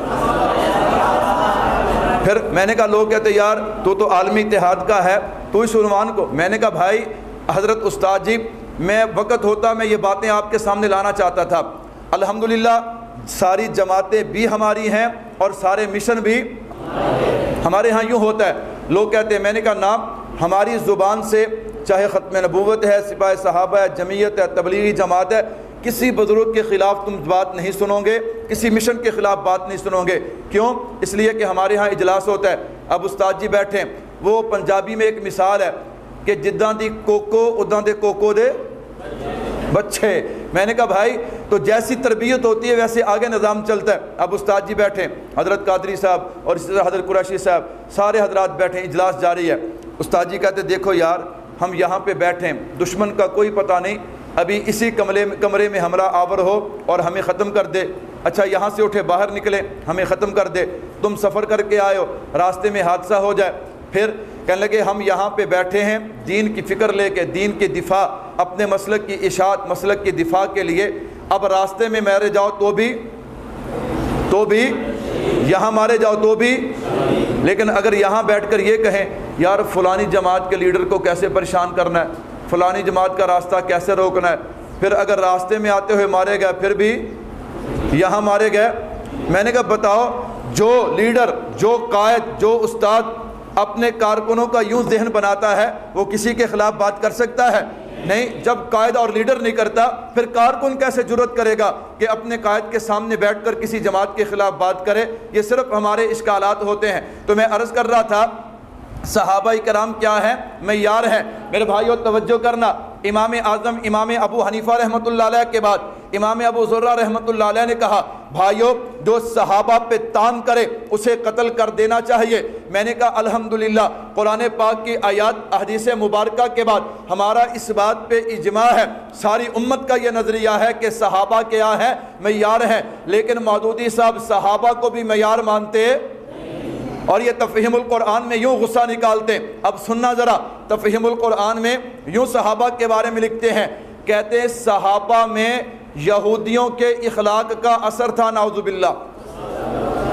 پھر میں نے کہا، لوگ کہتے یار، تو تو عالمی اتحاد کا ہے، تو اس عنوان کو۔ میں نے کہا، بھائی، حضرت استاد جی میں وقت ہوتا، میں یہ باتیں آپ کے سامنے لانا چاہتا تھا۔ الحمدللہ، ساری جماعتیں بھی ہماری ہیں اور سارے مشن بھی ہمارے ہاں یوں ہوتا ہے۔ لوگ کہتے ہیں، میں نے کہا نام ہماری زبان سے چاہے ختم نبوت ہے سپاہ صحابہ ہے، جمعیت ہے، تبلیغی جماعت ہے، کسی بزرگ کے خلاف تم بات نہیں سنو گے، کسی مشن کے خلاف بات نہیں سنو گے۔ کیوں؟ اس لیے کہ ہمارے ہاں اجلاس ہوتا ہے۔ اب استاد جی بیٹھیں وہ پنجابی میں ایک مثال ہے کہ جداں دی کوکو، اداں دے کوکو دے بچے۔ میں نے کہا، بھائی، تو جیسی تربیت ہوتی ہے، ویسے آگے نظام چلتا ہے۔ اب استاد جی بیٹھے حضرت قادری صاحب اور اسی طرح حضرت قریشی صاحب، سارے حضرات بیٹھے اجلاس جاری ہے۔ استاد جی کہتے دیکھو یار، ہم یہاں پہ بیٹھے دشمن کا کوئی پتہ نہیں، ابھی اسی کمرے میں کمرے میں حملہ آور ہو اور ہمیں ختم کر دے۔ اچھا یہاں سے اٹھے، باہر نکلے، ہمیں ختم کر دے۔ تم سفر کر کے آئے ہو، راستے میں حادثہ ہو جائے۔ پھر کہنے لگے، ہم یہاں پہ بیٹھے ہیں، دین کی فکر لے کے، دین کے دفاع۔ اپنے مسلک کی اشاعت، مسلک کی دفاع کے لیے۔ اب راستے میں میرے جاؤ تو بھی تو بھی۔ یہاں مارے جاؤ تو بھی۔ لیکن اگر یہاں بیٹھ کر یہ کہیں، یار فلانی جماعت کے لیڈر کو کیسے پریشان کرنا ہے؟ فلانی جماعت کا راستہ کیسے روکنا ہے؟ پھر اگر راستے میں آتے ہوئے مارے گئے، پھر بھی یہاں مارے گئے۔ میں نے کہا، بتاؤ، جو لیڈر، جو قائد، جو استاد اپنے کارکنوں کا یوں ذہن بناتا ہے، وہ کسی کے خلاف بات کر سکتا ہے؟ نہیں، جب قائد اور لیڈر نہیں کرتا، پھر کارکن کیسے جرت کرے گا کہ اپنے قائد کے سامنے بیٹھ کر کسی جماعت کے خلاف بات کرے؟ یہ صرف ہمارے اشکالات ہوتے ہیں۔ تو میں عرض کر رہا تھا صحابہ کرام کیا ہے؟ معیار ہے۔ میرے بھائیو، توجہ کرنا۔ امام اعظم، امام ابو حنیفہ رحمۃ اللہ علیہ کے بعد امام ابو ذرہ رحمۃ اللہ علیہ نے کہا، بھائیو، جو صحابہ پہ تان کرے، اسے قتل کر دینا چاہیے۔ میں نے کہا، الحمدللہ، قرآن پاک کی آیات، احادیث مبارکہ کے بعد ہمارا اس بات پہ اجماع ہے۔ ساری امت کا یہ نظریہ ہے کہ صحابہ کیا ہے؟ معیار ہے۔ لیکن مودودی صاحب صحابہ کو بھی معیار مانتے اور یہ تفہیم القرآن میں یوں غصہ نکالتے اب سننا ذرا، تفہیم القرآن میں یوں صحابہ کے بارے میں لکھتے ہیں۔ کہتے صحابہ میں یہودیوں کے اخلاق کا اثر تھا، نعوذ باللہ۔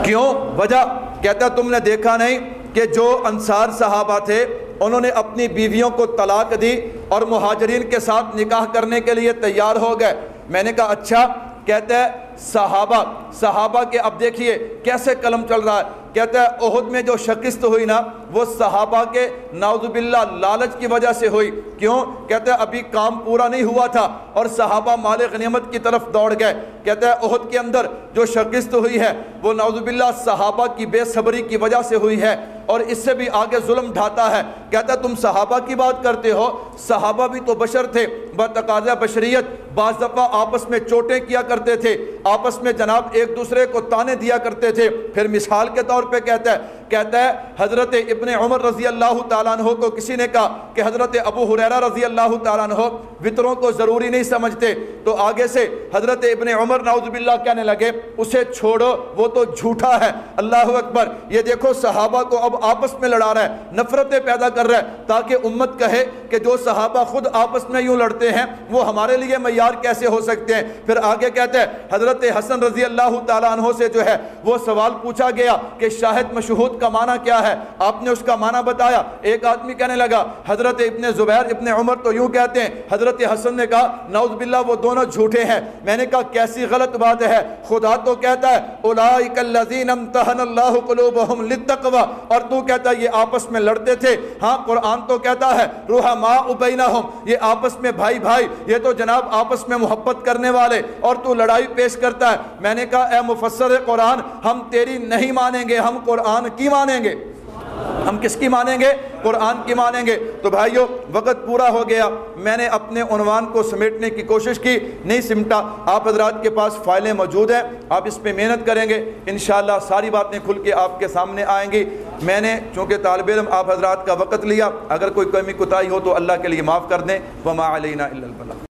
کیوں؟ وجہ، کہتا تم نے دیکھا نہیں کہ جو انصار صحابہ تھے، انہوں نے اپنی بیویوں کو طلاق دی اور مہاجرین کے ساتھ نکاح کرنے کے لیے تیار ہو گئے۔ میں نے کہا اچھا کہتا ہے، صحابہ صحابہ کے، اب دیکھیے کیسے قلم چل رہا ہے۔ کہتا ہے، احد میں جو شکست ہوئی نا، وہ صحابہ کے نعوذ باللہ لالچ کی وجہ سے ہوئی. کیوں؟ کہتا ہے، ابھی کام پورا نہیں ہوا تھا اور صحابہ مال غنیمت کی طرف دوڑ گئے. کہتا ہے، احد کے اندر جو شکست ہوئی ہے، وہ نعوذ باللہ صحابہ کی بے صبری کی وجہ سے ہوئی ہے. اور اس سے بھی آگے ظلم ڈھاتا ہے۔ کہتا ہے، تم صحابہ کی بات کرتے ہو؟ صحابہ بھی تو بشر تھے۔ بتقاضہ بشریت بعض دفعہ آپس میں چوٹیں کیا کرتے تھے۔ آپس میں جناب ایک دوسرے کو تانے دیا کرتے تھے۔ پھر مثال کے طور پہ کہتا ہے کہتا ہے، حضرت ابن عمر رضی اللہ تعالیٰ عنہ کو کسی نے کہا کہ حضرت ابو حریرہ رضی اللہ تعالیٰ عنہ وطروں کو ضروری نہیں سمجھتے۔ تو آگے سے حضرت ابن عمر نعوذ باللہ کہنے لگے، اسے چھوڑو، وہ تو جھوٹا ہے۔ اللہ اکبر، یہ دیکھو، صحابہ کو اب آپس میں لڑا رہا ہے، نفرتیں پیدا کر رہا ہے، تاکہ امت کہے کہ جو صحابہ خود آپس میں یوں لڑتے ہیں، وہ ہمارے لیے معیار کیسے ہو سکتے ہیں؟ پھر آگے کہتے ہیں، حضرت حسن رضی اللہ تعالیٰ عنہ سے جو ہے، وہ سوال پوچھا گیا کہ شاہد مشہود کا معنی کیا ہے؟ آپ نے اس کا معنی بتایا۔ ایک آدمی کہنے لگا، حضرت ابن زبیر، ابن عمر تو یوں کہتے ہیں، حضرت حسن نے کہا، نعوذ باللہ، وہ دونوں جھوٹے ہیں۔ میں نے کہا، کیسی غلط بات ہے؟ خدا تو کہتا ہے اولئک الذین امتحن اللہ قلوبہم للتقوی، اور تو کہتا ہے یہ آپس میں لڑتے تھے۔ ہاں قرآن تو کہتا ہے روح رحماء بینہم، یہ آپس میں بھائی بھائی، یہ تو جناب آپس میں محبت کرنے والے، اور تو لڑائی پیش کرتا ہے۔ میں نے کہا، اے مفسر قرآن، ہم تیری نہیں مانیں گے، ہم قرآن کی مانیں گے؟ ہم کس کی مانیں گے؟ قرآن کی مانیں گے۔ تو بھائیو، وقت پورا ہو گیا۔ میں نے اپنے عنوان کو سمیٹنے کی کوشش کی، نہیں سمٹا۔ آپ حضرات کے پاس فائلیں موجود ہیں، آپ اس پہ محنت کریں گے۔ انشاءاللہ ساری باتیں کھل کے آپ کے سامنے آئیں گی۔ میں نے چونکہ طالب علم آپ حضرات کا وقت لیا، اگر کوئی کمی کوتاہی ہو تو اللہ کے لیے معاف کر دیں۔ وما علینا الا البلاغ۔